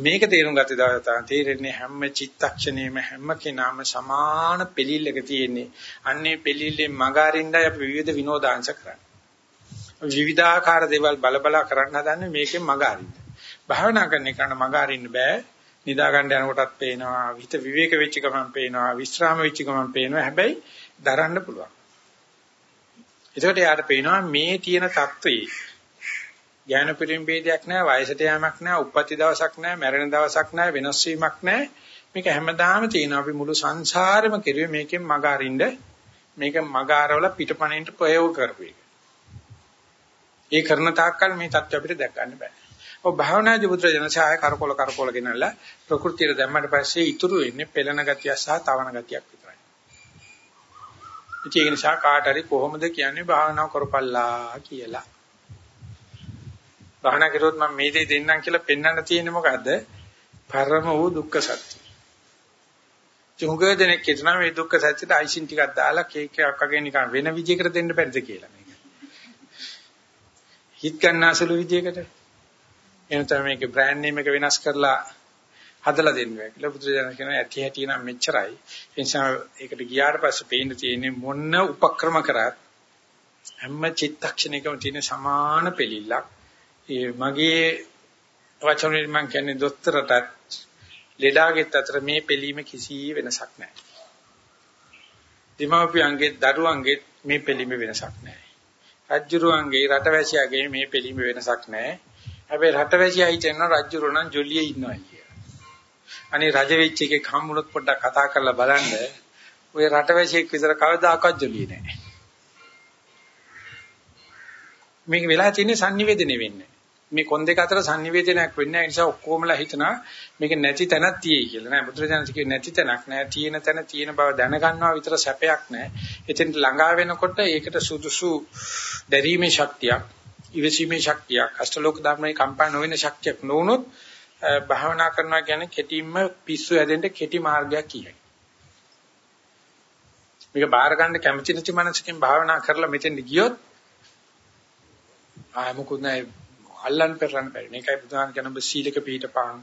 මේක තේරුම් ගත්තේ දවස් තේරෙන්නේ හැම චිත්තක්ෂණයෙම හැම කෙනාම සමාන පිළිල්ලක තියෙන්නේ. අන්නේ පිළිල්ලෙන් මග අරින්නයි අපි විවිධ විනෝදාංශ කරන්නේ. විවිධාකාර දේවල් බලබලා කරන්න හදන්නේ මේකෙන් මග අරින්න. භාවනා කරන එකට මග අරින්න බෑ. නිදා ගන්න යනකොටත් පේනවා හිත විවේක වෙච්ච ගමන් පේනවා විස්්‍රාම වෙච්ච ගමන් පේනවා. හැබැයි දරන්න පුළුවන්. එතකොට යාට පේනවා මේ තියෙන தત્ත්වයේ. ඥාන පිරිම් ભેදයක් නැහැ වයසට යamak නැහැ උපපති දවසක් නැහැ මැරෙන දවසක් නැහැ වෙනස් වීමක් නැහැ. මේක හැමදාම තියෙනවා. අපි මුළු සංසාරෙම කිරුවේ මේකෙන් මග අරින්න. මේක මග ආරවල පිටපණෙන්ට ප්‍රයෝග කරපු එක. ඒ කරන තාක්කල් මේ தත්ත්වය අපිට දැක ගන්න බෑ. ඔව් භාවනාදී පුත්‍ර ජනසහය කරකොල කරකොල ගෙනල්ලා ප්‍රകൃතියට දැම්මට පස්සේ ඉතුරු වෙන්නේ පෙළෙන ගතිය සහ තවන ගතියක් විතරයි. ඒක නිසා කාට හරි කොහොමද කියන්නේ භාවනාව කරපල්ලා කියලා. භාවනා කරොත් මම මේ දේ දෙන්නම් කියලා පෙන්වන්න තියෙන්නේ මොකද්ද? පරම වූ දුක්ඛ සත්‍ය. චුංග දෙනෙක් කියනවා මේ දුක්ඛ සත්‍යෙට අයිසින් ටිකක් දාලා කේක් එකක් වගේ නිකන් වෙන විදිහකට දෙන්න බැරිද කියලා මේක. හිත ගන්නසලු විදිහකට එහෙනම් තමයි මේකේ බ්‍රෑන්ඩ් නේම් එක වෙනස් කරලා හදලා දෙන්න බෑ කියලා බුදුරජාණන් කියනවා ඇති හැටි නම් මෙච්චරයි. ඒ නිසා ඒකට ගියාට පස්සේ පේන්න තියෙන්නේ මොන උපක්‍රම කරත් හැම චිත්තක්ෂණයකම තියෙන සමාන පිළිලක්. ඒ මගේ වචන වලින් මම කියන්නේ දොස්තරටත් ලෙඩාගෙත් අතර මේ පිළීම කිසි වෙනසක් නැහැ. දීමාපියන්ගේ දරුවන්ගේ මේ පිළීම වෙනසක් නැහැ. රජ්ජුරුවන්ගේ රටවැසියාගේ මේ පිළීම වෙනසක් නැහැ. හැබැයි රටවැසියා හිතන රජ්ජුරුව නම් ජොලියේ ඉන්නවා කියලා. අනේ රජ වෙච්ච එකෙක් හම්බුනොත් පොඩ්ඩක් කතා කරලා බලන්න. ඔය රටවැසියෙක් විතර කවදාකවත් ජොලියේ නැහැ. මේක වෙලා තියෙන්නේ sannivedana වෙන්නේ. මේ කොන් දෙක අතර sannivedanayak වෙන්නේ නැහැ. ඒ නිසා ඔක්කොමලා හිතනවා මේක නැති තැනක් තියෙයි කියලා. නෑ බුදුරජාණන් කියේ නැති තැනක් නෑ. තියෙන තැන තියෙන බව දැනගන්නවා විතර සැපයක් නෑ. එතෙන්ට ළඟා වෙනකොට ඒකට සුදුසු දැරීමේ ශක්තියක්, ඉවසීමේ ශක්තියක්, අෂ්ටලෝක ධර්මයේ කම්පා නොවන ශක්තියක් නොවුනොත් භාවනා කරනවා කියන්නේ කෙටින්ම පිස්සු හැදෙන්න කෙටි මාර්ගයක් කියයි. මේක බාර ගන්න කැමති නැති මනසකින් භාවනා කරලා මෙතෙන්ද ගියොත් ආය මොකුත් නැහැ අල්ලන් පෙරන්න බැරි. මේකයි බුදුහාම කියන ඔබ සීලක පිළිපපාන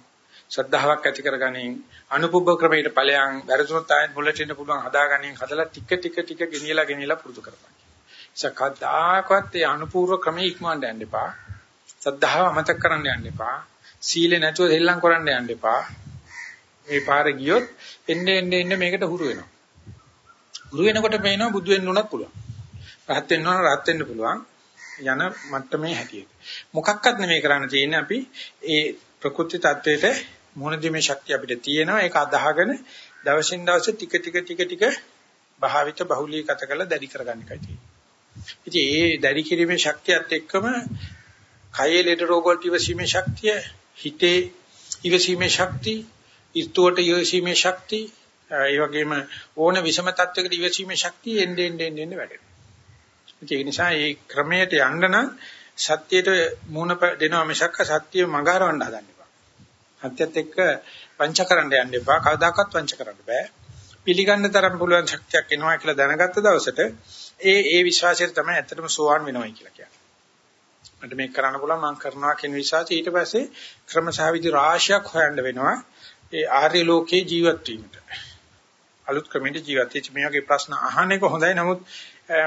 ශ්‍රද්ධාවක් ඇති කරගනින් අනුපුබ්බ ක්‍රමයට ඵලයන් වැරදුනොත් ආයෙත් මුලට එන්න පුළුවන් හදාගනින් හදලා ටික ටික ටික ගෙනියලා ගෙනියලා පුරුදු කරපන්. සකදාකවත් ඒ අනුපූර්ව ක්‍රමයේ ඉක්මවන්න යන්න එපා. සද්ධාව අමතක කරන්න යන්න එපා. සීලේ නැතුව දෙල්ලම් කරන්න යන්න එපා. මේ පාර ගියොත් එන්නේ එන්නේ එන්නේ මේකට හුරු වෙනවා. හුරු වෙනකොට පේනවා බුදු වෙන්න උනත් පුළුවන්. රහත් වෙන්න ඕන රහත් වෙන්න පුළුවන්. යන මට්ටමේ හැටියට. මොකක්වත් නෙමෙයි කරන්න තියෙන්නේ අපි ඒ ප්‍රකෘති தത്വෙට මොනදීමේ ශක්තිය අපිට තියෙනවා ඒක අදාහගෙන දවසින් දවස ටික ටික ටික ටික භාවිත බහුලීගත කරලා දැඩි කරගන්න එකයි තියෙන්නේ. ඉතින් ඒ දැඩි කිරීමේ ශක්තියත් එක්කම කයේ ලෙඩ රෝග වලට ඉවසීමේ ශක්තිය, හිතේ ඉවසීමේ ශක්තිය, ඊර්තුවට ඉවසීමේ ශක්තිය, ඒ වගේම ඕන විෂම තත්වයකට ඉවසීමේ ශක්තිය එන්නේ එන්නේ එන්නේ වැඩෙනවා. ඒ නිසා මේ ක්‍රමයට යන්න නම් සත්‍යයට මූණ දෙනවා මිසක් සත්‍ය මගහරවන්න හදන්න එපා. සත්‍යත් එක්ක වංච කරන්න යන්න එපා. කවදාකවත් වංච කරන්න බෑ. පිළිගන්න තරම් පුළුවන් ශක්තියක් එනවා කියලා දැනගත්ත දවසට ඒ ඒ විශ්වාසයෙන් තමයි ඇත්තටම සෝවාන් වෙනවයි කියලා කියන්නේ. මට මේක කරන්න පුළුවන් මම කරනවා කියන විශ්වාසය ඊට පස්සේ ක්‍රමසහවිදි රාශියක් හොයන්න වෙනවා. ඒ ආර්ය ලෝකේ ජීවත් වීමට. අලුත් ක්‍රමෙට ජීවත් වෙච්ච මේ වගේ ප්‍රශ්න අහන එක හොඳයි. නමුත්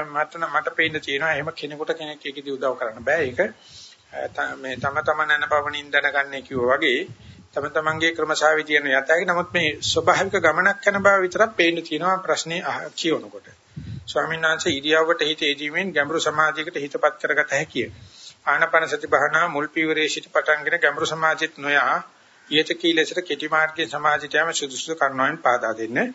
මට මට පේන්න තියෙනවා එහෙම කෙනෙකුට කෙනෙක් ඒකදී උදව් කරන්න බෑ. ඒක මේ තම තම නැන පවණින් දැනගන්නේ කිව්වා වගේ තම තමන්ගේ ක්‍රමසාවිදියන යතයි. නමුත් මේ ස්වභාවික ගමනක් යන බව විතරක් පේන්න තියෙනවා ප්‍රශ්නේ කියවනකොට. ස්වාමීන් වහන්සේ ඉරියව්වට හිත එදීමෙන් ගැඹුරු සමාධියකට හිතපත් කරගත හැකිය. ආනපන සති භාවනා මුල් පීවරේ සිට පටන්ගෙන ගැඹුරු සමාධියත් නොයා ඊට කීලෙසට කෙටි මාර්ගයේ සමාධියට යෑම සුදුසු කරනවෙන් පාදා දෙන්නේ.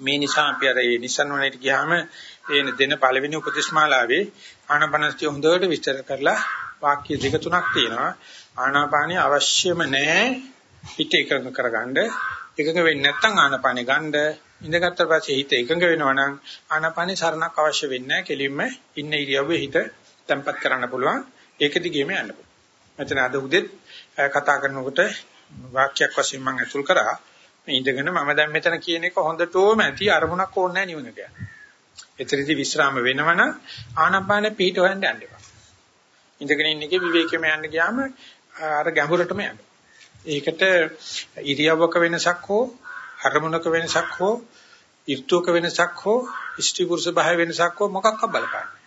මේ නිසා අපි අර ඒ නිසන් වලට ගියාම ඒ දෙන පළවෙනි උපදේශමාලාවේ ආනාපානස්තිය හොඳට විස්තර කරලා වාක්‍ය දෙක තුනක් තියෙනවා. ආනාපානිය අවශ්‍යම නැහැ හිත එකඟ කරගන්න. එකඟ වෙන්නේ නැත්නම් ආනාපානිය ගන්න. ඉඳගත්ත පස්සේ හිත එකඟ වෙනවා නම් ආනාපානිය සරණක් අවශ්‍ය වෙන්නේ නැහැ. කෙලින්ම ඉන්න ඉරියව්වේ හිත තැම්පත් කරන්න පුළුවන්. ඒක දිගේම යන්න පුළුවන්. මෙතන අද උදේත් කතා කරනකොට වාක්‍යයක් වශයෙන් මම අතුල් කරා මේ ඉඳගෙන මම දැන් මෙතන කියන එක හොඳටම ඇති අරමුණක් ඕනේ නැහැ නිවන කියන්නේ. එතනදී විශ්‍රාම වෙනවනම් ආනාපානෙ පිට හොයන්න යන්න එපා. ඉඳගෙන ඉන්න එකේ විවේකයෙන් යන්න ගියාම අර ගැඹුරටම යන්න. ඒකට ඉරියව්වක වෙනසක් හෝ අරමුණක වෙනසක් හෝ ඍතුක වෙනසක් හෝ ඉෂ්ටි පුරුෂ භාව වෙනසක් හෝ මොකක්ද බලපාන්නේ.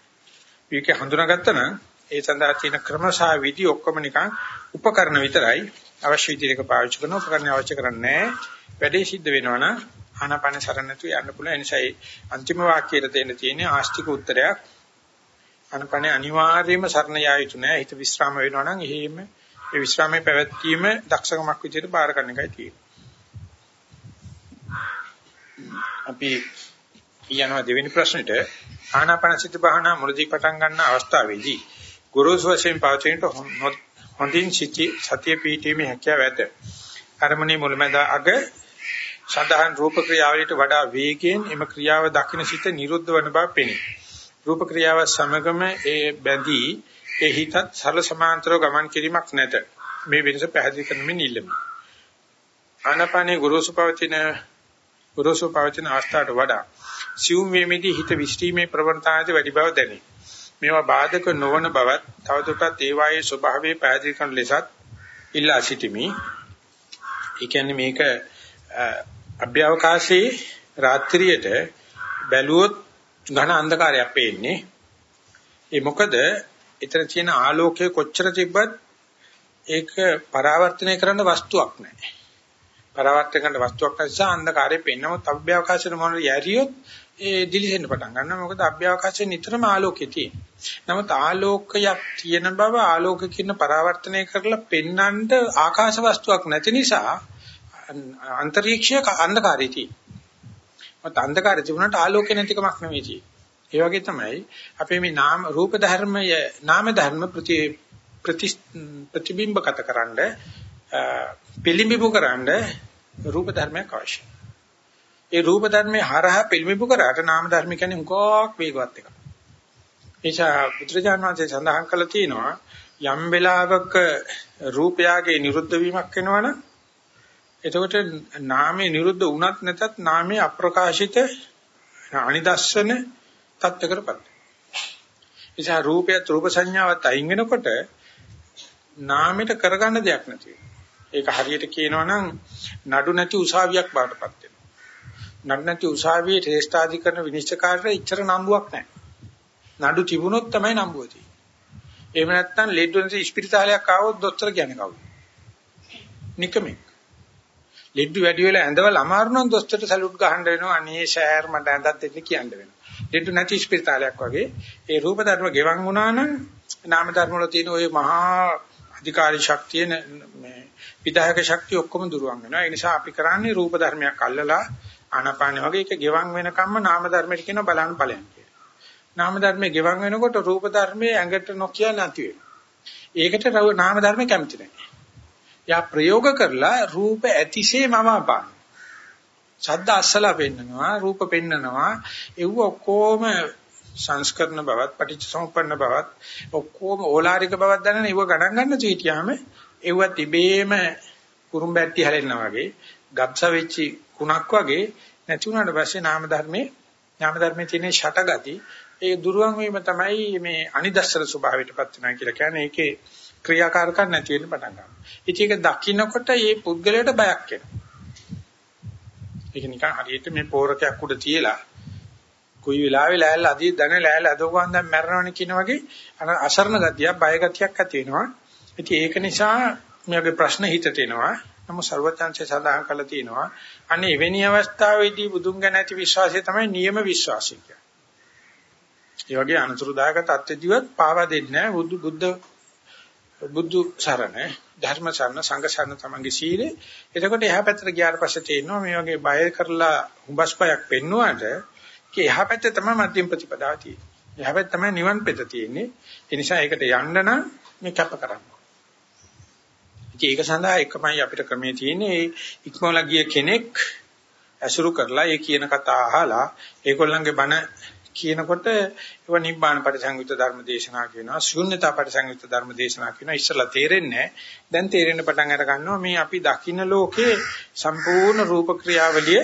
මේක හඳුනාගත්තා නම් ඒ සඳහා තියෙන ක්‍රමසහ විදි ඔක්කොම නිකන් උපකරණ විතරයි අවශ්‍ය විදිහට පාවිච්චි කරන උපකරණ අවශ්‍ය කරන්නේ වැඩේ සිද්ධ වෙනවනම් ආනාපාන සරණ නැතුව යන්න පුළුවන්. ඒ නිසා අන්තිම වාක්‍යයට දෙන්න තියෙන්නේ ආස්තික උත්තරයක්. ආනාපානේ අනිවාර්යයෙන්ම සරණ යා යුතු නෑ. හිත විස්්‍රාම වෙනවා නම් එහෙම ඒ විස්්‍රාමයේ පැවැත්වීම දක්ෂකමක් විදිහට බාර ගන්න එකයි තියෙන්නේ. අපි ඊයනවා දෙවෙනි ප්‍රශ්නෙට ආනාපාන සති භාවනා මුලදී පටන් ගන්න අවස්ථාවේදී ගුරුසු වශයෙන් පවතිනට හොඳින් සිටි සතිය පිහිටීමේ හැකියාව ඇත. අරමුණේ මුලමඳ අග සඳහන් රූප ක්‍රියාවලියට වඩා වේගයෙන් එම ක්‍රියාව දකින්න සිට නිරුද්ධ වන බව පෙනේ. රූප ක්‍රියාව සමගම ඒ බැඳී ඒ හිතත් සරල සමාන්තරව ගමන් කිරීමක් නැත. මේ වෙනස පැහැදිලි කරමින් ඉල්ලමි. ආනාපානේ ගුරුසු පවතින ගුරුසු පවතින අවස්ථාවට වඩා සියුම් වේමේදී හිත විශ්ීමේ ප්‍රවණතාවද වැඩි බව දැනේ. මේවා බාධක නොවන බවත් තවදුරටත් ඒ වායේ ස්වභාවය පැහැදිලි කරන ලෙසත් ඉල්ලා සිටිමි. ඒ කියන්නේ මේක අභ්‍යවකාශයේ රාත්‍රියට බැලුවොත් ඝන අන්ධකාරයක් පේන්නේ. ඒ මොකද එතන තියෙන ආලෝකය කොච්චර තිබ්බත් ඒක පරාවර්තනය කරන්න වස්තුවක් නැහැ. පරාවර්තන කරන්න වස්තුවක් නිසා අන්ධකාරය පේනම අභ්‍යවකාශයේ මොනවාරි යැරියොත් ඒ දිලිසෙන්න පටන් ගන්නවා. මොකද අභ්‍යවකාශයේ නිතරම ආලෝකය තියෙන. නමුත් ආලෝකයක් තියෙන බව ආලෝක කියන පරාවර්තනය කරලා පෙන්වන්න ආකාශ වස්තුවක් නැති නිසා අන්තරීක්ෂය අන්ධකාරයේ තියෙන්නේ. මත අන්ධකාරය තිබුණාට ආලෝකය නැතිකමක් නෙමෙයි තියෙන්නේ. ඒ වගේ තමයි අපේ මේ නාම රූප ධර්මය නාම ධර්ම ප්‍රති ප්‍රතිබිම්බකත කරන්න පිළිඹු කරන්න රූප ධර්මයක් අවශ්‍යයි. ඒ රූප ධර්මයේ හරහා පිළිඹු කරාට නාම ධර්ම කියන්නේ උගක් වේගවත් එකක්. එනිසා පුත්‍රජාන වහන්සේ සඳහන් කළා තියෙනවා යම් වෙලාවක රූපයාගේ නිරුද්ධ වීමක් වෙනවනම් එතකොට නාමයේ නිරුද්ධ වුණත් නැතත් නාමයේ අප්‍රකාශිත අනිදස්සන තත්ත්වකටපත්. එසා රූපයත් රූප සංඥාවත් අයින් වෙනකොට නාමයට කරගන්න දෙයක් නැති ඒක හරියට කියනවා නම් නඩු නැති උසාවියක් බාටපත් වෙනවා. නඩු නැති උසාවියේ ශ්‍රේෂ්ඨාධිකරණ විනිශ්චයකාරට ඉච්චර නම්බුවක් නැහැ. නඩු තිබුණොත් තමයි නම්බුව තියෙන්නේ. එහෙම නැත්නම් ලෙඩ නැති ස්පිරිතාලයක් ආවොත් දොස්තර කියන්නේ කවුද? නිකමෙක්. ලෙඩ වැඩි වෙලා ඇඳවල අමාරු නම් දොස්තරට සලූට් ගහන්න වෙනවා. අනේ ෂෑර් මට ඇඳක් දෙන්න කියන්න වෙනවා. ලෙඩ නැති ස්පිරිතාලයක් වගේ ඒ රූප ධර්ම ගෙවන් වුණා නම් නාම ධර්ම වල තියෙන ওই මහා අධිකාරී ශක්තිය මේ විදායක ශක්තිය ඔක්කොම දුරවන් වෙනවා. ඒ නිසා අපි කරන්නේ රූප ධර්මයක් අල්ලලා ආනාපාන වගේ එක ගෙවන් වෙනකම්ම නාම ධර්මයට කියන බලන්න ඵලයන් කියලා. නාම ධර්මයේ ගෙවන් වෙනකොට රූප ධර්මයේ ඇඟට නොකිය නැති වෙනවා. ඒකට නාම ධර්ම කැමති නැහැ. යා ප්‍රයෝග කරලා රූප ඇතිසේ මම අපාන. ශබ්ද අස්සලා පෙන්නනවා, රූප පෙන්නනවා. ඒව ඔක්කොම සංස්කරණ බවත් පටිච්චසමුප්පන්න බවත් ඔක්කොම ඕලාරික බවත් දැනන ඒව ගණන් ගන්න චීටියාම ඒව තිබේම කුරුම්බැට්ටි හැලෙන්නා වගේ ගබ්ස වෙච්චි කුණක් වගේ නැති වුණාට පස්සේ නාම ධර්මයේ නාම ධර්මයේ තියෙන ෂටගති ඒ දුරුවන් වීම තමයි මේ අනිදස්සන ස්වභාවයටපත් වෙනවා කියලා කියන්නේ ඒකේ ක්‍රියාකාරකම් නැති වෙන්න පටන් ගන්නවා. ඉතින් ඒක දකින්නකොට මේ පුද්ගලයාට බයක් එනවා. ඒක නිකන් හරියට මේ පෝරකයක් උඩ තියලා කොයි වෙලාවෙ ලෑල්ල අදී දන ලෑල්ල අදෝගන් දැන් මැරෙනවනේ කියන වගේ අර අසරණ ගතියක් බය ගතියක් ඇති වෙනවා. ඉතින් ඒක නිසා මේගේ ප්‍රශ්න හිතට එනවා. නමුත් ਸਰවඥාන්සේ සඳහන් කළා තියෙනවා අනේ එවැනි අවස්ථාවේදී බුදුන් ගැන ඇති විශ්වාසය තමයි නියම විශ්වාසය කියන්නේ. ඒ වගේ අනුසුරුදායක தත්ත්වදීවත් පාවා දෙන්නේ නැහැ බුදු බුද්ධ බුදු සරණ ධර්ම සරණ සංඝ සරණ තමන්ගේ සීලය. එතකොට එහා පැත්තට ගියාට පස්සේ තේරෙනවා මේ වගේ බය කරලා හුඹස් පයක් පෙන්නුවාට කී එහා පැත්තේ තමයි මධ්‍යම ප්‍රතිපදාව තියෙන්නේ. එහා පැත්තේ තමයි නිවන් පෙත තියෙන්නේ. ඒ නිසා ඒකට යන්න නම් මේ කැප කරන්න. ඉතින් ඒක සඳහා එකමයි අපිට ක්‍රමයේ තියෙන්නේ. ඉක්මවලා ගිය කෙනෙක් ඇසුරු කරලා ඒ කියන කතා අහලා ඒගොල්ලන්ගේ බණ කියනකොට ඒව නිබ්බාන පරිසංයුක්ත ධර්ම දේශනා කියනවා ශූන්‍යතා පරිසංයුක්ත ධර්ම දේශනා කියනවා. ඉස්සලා තේරෙන්නේ දැන් තේරෙන්න පටන් අර ගන්නවා මේ අපි දකින්න ලෝකේ සම්පූර්ණ රූප ක්‍රියාවලිය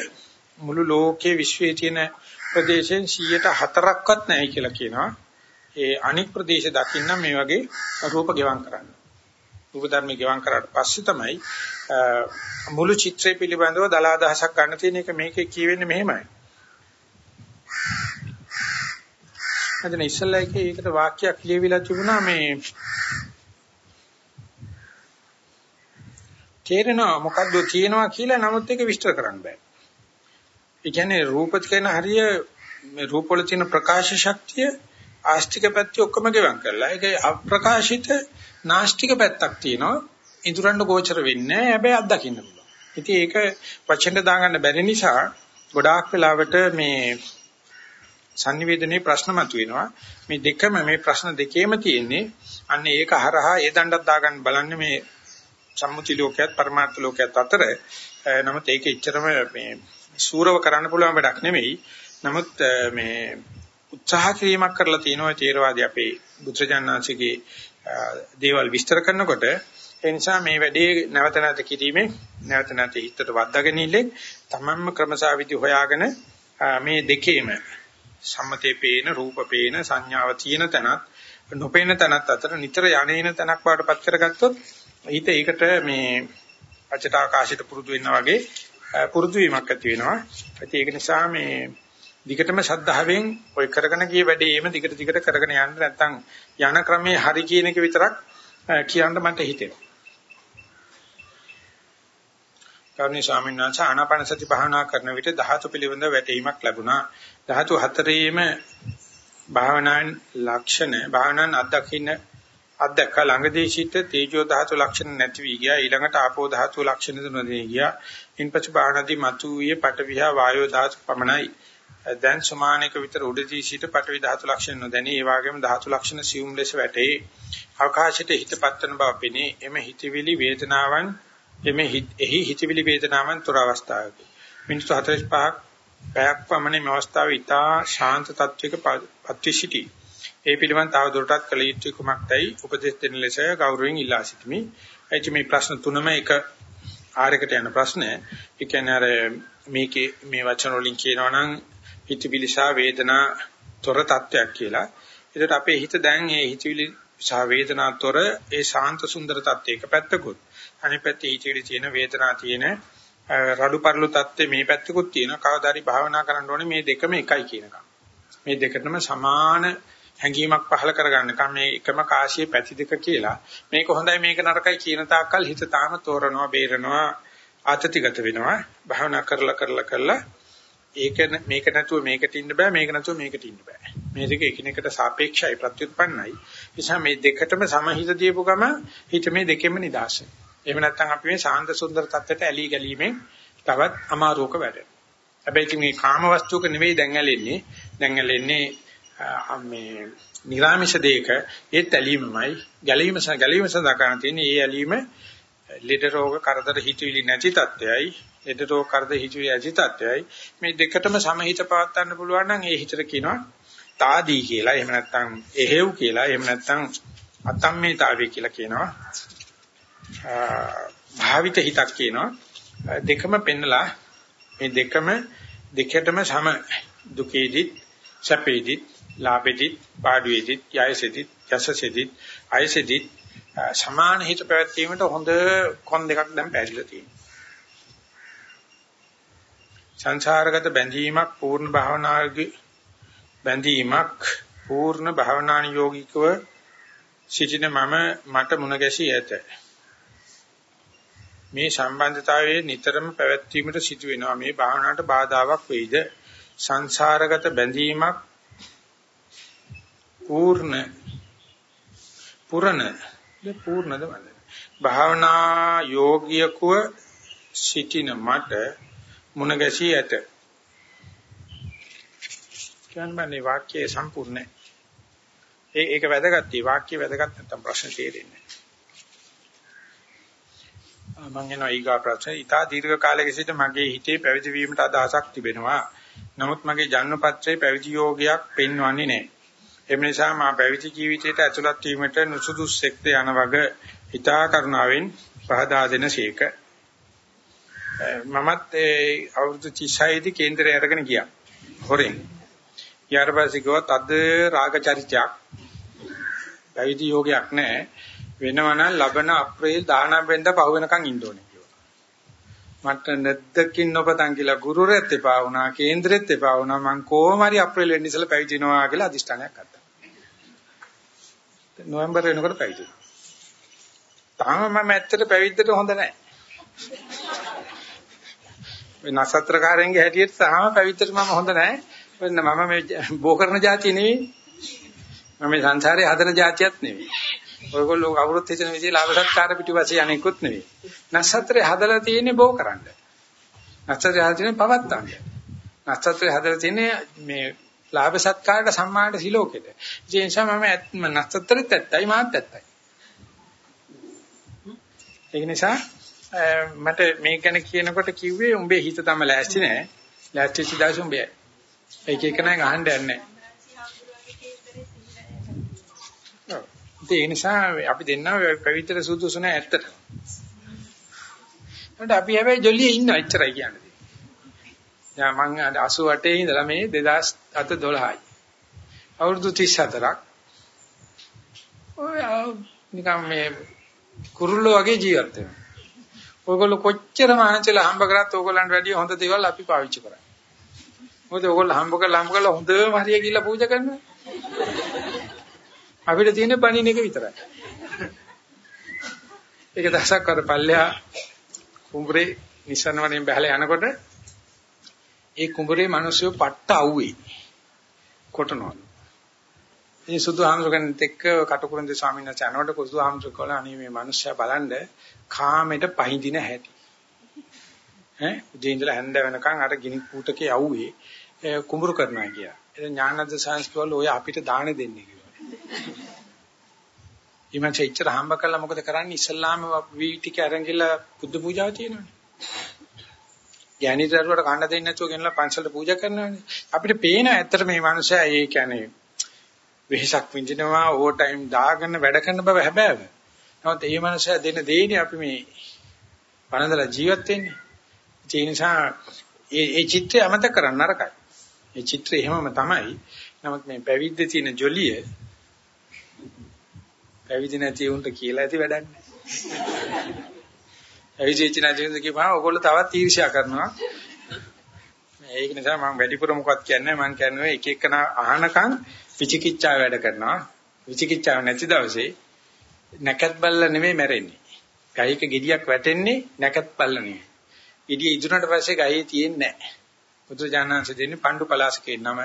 මුළු ලෝකේ විශ්වයේ තියෙන ප්‍රදේශෙන් 104ක්වත් නැහැ කියලා කියනවා. ඒ අනික් ප්‍රදේශ දකින්න මේ වගේ රූප ගෙවම් කරන්න. රූප ධර්ම ගෙවම් කරාට පස්සේ තමයි මුළු චිත්‍රය පිළිබඳව දලා දහසක් ගන්න තියෙන එක මේකේ කියවෙන්නේ මෙහෙමයි එතන ඉස්සල්ලා එකේ ඒකට වාක්‍යයක් ලියවිලා තිබුණා මේ තේරෙනවා මොකද්ද කියනවා කියලා නමුත් ඒක විස්තර කරන්න බෑ. ඒ කියන්නේ රූපත් කියන හරිය මේ රූප වල තියෙන ප්‍රකාශ ශක්තිය ආස්තික පැත්ත ඔක්කොම ගෙවම් කරලා ඒක අප්‍රකාශිත නාස්තික පැත්තක් තියෙනවා. ඉදuranda ගෝචර වෙන්නේ නැහැ. හැබැයි අත්දකින්න පුළුවන්. ඉතින් ඒක වචෙන්ද දාගන්න බැරි නිසා ගොඩාක් වෙලාවට මේ sannivedanaye ප්‍රශ්න මතුවෙනවා. මේ දෙකම මේ ප්‍රශ්න දෙකේම තියෙන්නේ අන්න ඒක හරහා ඒ දණ්ඩක් දාගන්න බලන්නේ මේ සම්මුති ලෝකයක් පරමාර්ථ ලෝකයක් අතර. නමුත් ඒක එච්චරම මේ සූරව කරන්න පුළුවන් වැඩක් නෙමෙයි. නමුත් මේ උත්සාහ කිරීමක් කරලා තියෙනවා තේරවාදී අපේ බුද්ධජනනාංශිකේ දේවල් විස්තර කරනකොට ඒ නිසා මේ වැඩේ නැවත නැවත කිරීමෙන් නැවත නැවත හිතට වද්දාගෙන ඉන්නේ තමන්ම ක්‍රමසාවිදි හොයාගෙන මේ දෙකේම සම්මතේ පේන රූප පේන සංඥාව තියෙන තැනත් නොපේන තැනත් අතර නිතර යන්නේන තැනක් වඩපත් කරගත්තොත් ඊට ඒකට මේ අචට ආකාශයට පුරුදු වෙනා වගේ පුරුදු වීමක් ඇති වෙනවා. ඒක නිසා මේ දිගටම ශද්ධාවෙන් ඔය කරගෙන ගිය වැඩේම දිගට දිගට කරගෙන යන්න නැත්නම් යන ක්‍රමයේ හරි කියන එක විතරක් කියන්න මට හිතෙනවා. කර්ණී ස්වාමීන් වහන්සේ ආනාපාන සති භාවනා කරන විට ධාතු පිළිබඳ වැටහීමක් ලැබුණා. ධාතු හතරේම භාවනාන් ලක්ෂණ භාවනාන් අත්දකින්න අත්දක ළඟදී සිට තේජෝ ධාතු ලක්ෂණ නැති වී ගියා. ඊළඟට ආපෝ ධාතු ලක්ෂණ දුනදී ගියා. ඉන්පසු භාවනාදී මතුවිය පටවිහා වායෝ ධාතු පමණයි. දැන් සමානික විතර උඩදී සිට පටවි ධාතු ලක්ෂණ නොදැනී ඒ වගේම ධාතු ලක්ෂණ සියුම් ලෙස වැටේ. අවකාශයට හිතපත් වෙන බව පෙනේ. එම හිතවිලි වේදනාවන් එමෙ එහි හිතවිලි වේදනාවන් තොර අවස්ථාවකි. මිනිත්තු 45ක් පැයක් පමණ මේ අවස්ථාවේ ඉතා ශාන්ත තත්වයක පත්‍විසිටි. ඒ පිළිබඳ තව දුරටත් කළ යුතු කුමක්දයි උපදෙස් දෙන ලෙස ගෞරවයෙන් ඉල්ලා සිටිමි. එච මේ ප්‍රශ්න තුනම එක ආරයකට යන ප්‍රශ්න. ඒ කියන්නේ අර මේකේ මේ වචන වලින් කියනවා නම් හිතවිලි සහ වේදනා තොර තත්වයක් කියලා. ඒකට අපේ හිත දැන් මේ හිතවිලි සහ වේදනා තොර ඒ ශාන්ත සුන්දර තත්වයක පැත්තකුත් අනිත් පැත්තේ හිතවිලි තියෙන වේදනා තියෙන රඩුපරළු තත්ත්වේ මේ පැත්තකුත් තියෙනවා. කවදාරි භාවනා කරන්න ඕනේ මේ දෙකම එකයි කියනකම්. මේ දෙකටම සමාන හැඟීමක් පහල කරගන්නකම් මේ එකම කාශියේ පැති දෙක කියලා. මේක හොඳයි මේක නරකයි කියන තාක්කල් හිත තාම තෝරනවා, බේරනවා, ආතතිගත වෙනවා. භාවනා කරලා කරලා කරලා ඒක මේක නැතුව මේකට ඉන්න බෑ මේක නැතුව මේකට ඉන්න බෑ. මේ දෙක එකිනෙකට සාපේක්ෂයි ප්‍රත්‍යুৎපන්නයි. නිසා මේ දෙකටම සමහිත දීපු ගම හිත මේ දෙකෙම නිදාසයි එහෙම නැත්නම් අපි මේ සාන්ත සුන්දර තත්ත්වයට ඇලී ගැලීමෙන් තවත් අමාරුවක වැඩ. හැබැයි මේ කාම වස්තුක නෙවෙයි දැන් ඇලෙන්නේ. දැන් ඇලෙන්නේ මේ නිරාමිෂ දෙයක. ඒ තැලීමයි ගැලීම ගැලීම සඳහා කරන තියෙන්නේ ඒ ඇලීම ලෙඩ රෝග කරදර හිතවිලි නැති තත්ත්වයයි. ලෙඩ රෝග කරදර හිතවිලි නැති තත්ත්වයයි. මේ දෙකටම සමහිත පවත්වන්න පුළුවන් නම් ඒ හිතට කියනවා తాදී කියලා. එහෙම නැත්නම් එහෙව් කියලා. එහෙම නැත්නම් අතම්මේතාවය කියලා කියනවා. භාවිත හිතක් කියනවා. දෙකම පෙන්නලා මේ දෙකම දෙකටම සම දුකේදිත් සැපේදිත් ලාභෙදිත් පාඩුවේදිත් යයසෙදිත් යසසෙදිත් අයසෙදිත් සමාන හිත පැවැත්වීමට හොඳ කොන් දෙකක් දැන් පැහැදිලා තියෙනවා. සංසාරගත බැඳීමක් පූර්ණ භාවනාවේ බැඳීමක් පූර්ණ භාවනානියෝගිකව සිටින මම මට මුණ ගැසී ඇත. මේ සම්බන්ධතාවයේ නිතරම පැවැත්වීමට සිදු වෙනවා මේ භාවනාවට බාධාවක් වෙයිද? සංසාරගත බැඳීමක් පූර්ණ පුරණ පූර්ණද වන්ද භාවනා යෝගියකුව සිටින මට මුණ ගැසී ඇත කියන්නේ වාක්‍යය සම්පූර්ණ ඒ ඒක වැදගත්. මේ වාක්‍ය වැදගත් නැත්නම් ප්‍රශ්න තේරෙන්නේ නැහැ. මම එනවා ඊගා ප්‍රශ්න. ඊටා දීර්ඝ කාලයක සිට මගේ හිතේ පැවිදි වීමට අදහසක් තිබෙනවා. නමුත් මගේ ජන්මපත්‍රයේ පැවිදි යෝගයක් පෙන්වන්නේ නැහැ. එම නිසා මා පැවිදි ජීවිතයට ඇතුළත් වීමට නුසුදුස්සෙක්ද යන වග හිතා කරුණාවෙන් පහදා දෙනසේක. මමත් ඒ අවුරුදු 36 දී කේන්දරය අරගෙන ගියා. හොරෙන්. ඊට පස්සේ ගියොත් අද රාග චරිතයක් පැවිදි යෝගයක් නැහැ. වෙනවනම් ලබන අප්‍රේල් 19 වෙනිදා පහ වෙනකන් ඉන්න ඕනේ කිව්වා. මට නැද්දකින් නොපතන් කියලා ගුරුරෙත් එපා වුණා, කේන්දරෙත් එපා වුණා. මං කොහොම හරි අප්‍රේල් වෙන්න ඉස්සලා පැවිදි වෙනවා කියලා අදිෂ්ඨානයක් අත්තා. නොවැම්බර් වෙනකොට පැවිදි වුණා. තාම මම ඇත්තට පැවිද්දට හොඳ නැහැ. මේ නසත්‍රකාරයන්ගේ හැටියට තාම පැවිද්දට මම හොඳ නැහැ. වෙන්න මම මේ බෝ කරන જાතිය නෙවෙයි. මම මේ සංසාරේ හදන જાතියක් නෙවෙයි. ඔයගොල්ලෝ කවුරුත් හිතන විදිහේ ලාභ සත්කාර පිටිපස්සේ අනෙකුත් නෙවෙයි. නසත්‍රේ හදලා තියෙන්නේ බෝ කරන්න. නසත්‍රේ හදලා තියෙන්නේ පවත්තන්න. නසත්‍රේ හදලා තියෙන්නේ මේ ලාභ සත්කාරයට සම්මානට සිලෝකෙට. ඒ නිසා මම නසත්‍රෙත් ඇත්තයි මාත් ඇත්තයි. ඒ නිසා මට මේක ගැන කියනකොට කිව්වේ උඹේ හිත තම ලෑස්ති නෑ. ලෑස්තිච්ච දවසේ උඹේ. ඒක එක නෑ අහන්න යන්නේ. ඒ නිසා අපි දෙන්නා පවිත්‍ර සුදුසු නෑ ඇත්තට. ඒකට අපි හැබැයි ජොලියේ ඉන්න එච්චරයි කියන්නේ. දැන් මම 88 ඉඳලා මේ 2007 12යි. අවුරුදු 34ක්. ඔය නිකන් මේ කුරුල්ලෝ වගේ ජීවත් වෙනවා. ඔයගොල්ලෝ කොච්චර මහන්සිලා හම්බ කරත් ඔයගොල්ලන්ට වැඩිය හොඳ දේවල් අපි පාවිච්චි කරා. මොකද ඔයගොල්ලෝ හම්බ කරලා හම්බ කරලා හොඳම හරිය කියලා පූජා කරනවා. අපිට තියෙන පණින එක විතරයි. ඒක දහසක් කර පල්ලෙහා කුඹුරේ නිසන වලින් බහලා යනකොට ඒ කුඹුරේ මිනිස්සු පට්ට අවුවේ කොටනවා. මේ සුදුහාමුදුරගෙන් එක්ක කටුකුරුන්දේ ස්වාමීන් වහන්සේ අනවට සුදුහාමුදුර කෝලා අනේ මේ මිනිස්සයා බලන්න කාමෙට පහඳින හැටි. ඈ උදේ ඉඳලා හැන්ද වෙනකන් අර ගිනි කූටකේ යවුවේ කුඹුරු කරනවා කියා. ඒ ඥානන්ද සංස්කෘතිය වල ඔය අපිට දාන දෙන්නේ කිව්වා. ඊමණට ඉච්චර හම්බ කළා මොකද කරන්නේ ඉස්ලාම වී ටික අරන් ගිහලා බුද්ධ පූජාව තියෙනවනේ. ඥානිතරුවට කන්න දෙන්නේ නැතුව ගෙනලා පන්සලට පූජා කරනවානේ. අපිට පේන ඇත්තට මේ මනුස්සයා ඒ කියන්නේ වෙහසක් විඳිනවා ඕවර් ටයිම් දාගෙන වැඩ කරන බව හැබෑව. නමුත් මේ මනුස්සයා දෙන දෙයිනේ අපි මේ වනදලා ජීවත් වෙන්නේ. ඒ නිසා ඒ ඒ චිත්‍රය අමතක කරන්න නරකයි. මේ චිත්‍රය එහෙමම තමයි. නමුත් මේ පැවිද්දේ තියෙන ජොලිය පැවිදි නැති උන්ට කියලා ඇති වැඩක් නැහැ. පැවිදිච්ච නැති උන්ට කියපුවා ඔයගොල්ලෝ තවත් ඊර්ෂ්‍යා කරනවා. ඒක නිසා මම වැඩිපුර මොකක්ද කියන්නේ මම කියන්නේ එක එකන අහනකම් විචිකිච්ඡාව වැඩ කරනවා. විචිකිච්ඡාව නැති දවසේ නැකත් බල්ල නෙමෙයි මැරෙන්නේ. ගහයක ගෙඩියක් වැටෙන්නේ නැකත් බල්ල නෙමෙයි. ගෙඩිය ඉදුණට පස්සේ ගහේ තියෙන්නේ නැහැ. බුදුජානනාංශ දෙන්නේ පණ්ඩු පලාසකේ නම.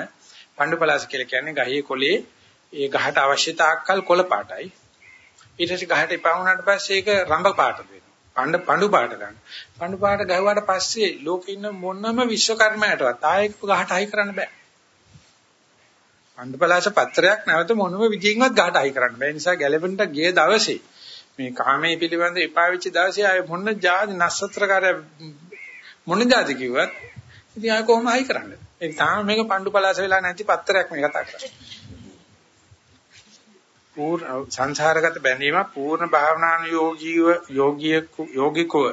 පණ්ඩු පලාස කියලා කියන්නේ ගහේ කොලේ ඒ ගහට අවශ්‍ය තාක්කල් කොළ පාටයි. ඊට පස්සේ ගහට එපා වුණාට පස්සේ ඒක රඹ පාට වෙනවා. පඬ පඬු පාට ගන්න. පඬු පාට ගහුවාට පස්සේ ලෝකේ ඉන්න මොනම විශ්වකර්මයටවත් ආයෙක ගහට හයි කරන්න බෑ. පඬපලාස පත්‍රයක් නැවත මොනම විදිහින්වත් ගහට හයි කරන්න බෑ. ඒ නිසා ගැලපෙන්නට ගිය දවසේ මේ කාමයේ පිළිබඳ එපා වෙච්ච දවසේ ආයෙ මොන જાති නස්සත්‍රකාරය මොන જાති කිව්වත් ඉතින් ආයෙ කොහොම හයි කරන්නේ? ඒ තාම මේක පඬුපලාස වෙලා නැති පත්‍රයක් මේ කතා කරන්නේ. පූර්ණ සංසාරගත බැඳීමක් පූර්ණ භාවනානුයෝගීව යෝගිය යෝගිකව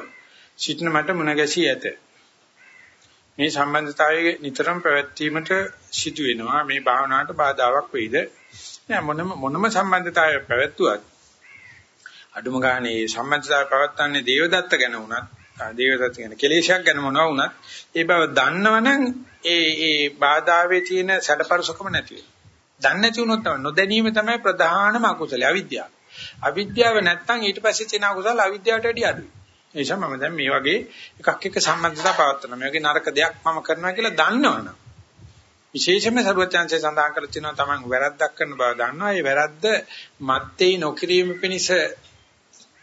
සිටින මට මුණ ගැසී ඇත. මේ සම්බන්ධතාවයේ නිතරම පැවැත්වීමට සිදු වෙනවා මේ භාවනාවට බාධාවක් වෙයිද? නෑ මොනම මොනම සම්බන්ධතාවයක් පැවැත්වුවත් අඩුම ගානේ සම්බන්ධතාවය පවත්න්නේ දේවදත්ත ගැන වුණත් දේවදත්ත ගැන කෙලේශයක් ගැන මොනවා වුණත් ඒ බව දන්නවනම් ඒ ඒ බාධාවේ තියෙන සැඩපරසකම නැති වෙනවා. දන්නේ නැති වුණොත් තමයි නොදැනීම තමයි ප්‍රධානම අකුසලය අවිද්‍යාව. අවිද්‍යාව නැත්තම් ඊට පස්සේ තියෙන අකුසල අවිද්‍යාවට වැඩිය අඩුයි. ඒ නිසා මම දැන් මේ වගේ එකක් එක්ක සම්බන්ධතා පවත්වනවා. මේ වගේ නරක දෙයක් මම කරනවා කියලා දන්නවනම් විශේෂයෙන්ම සරුවචාන්සේ සඳහන් කර තිනවා තමන් වැරද්දක් කරන බව දන්නවා. ඒ වැරද්ද මත්තේ නොකිරීම පිණිස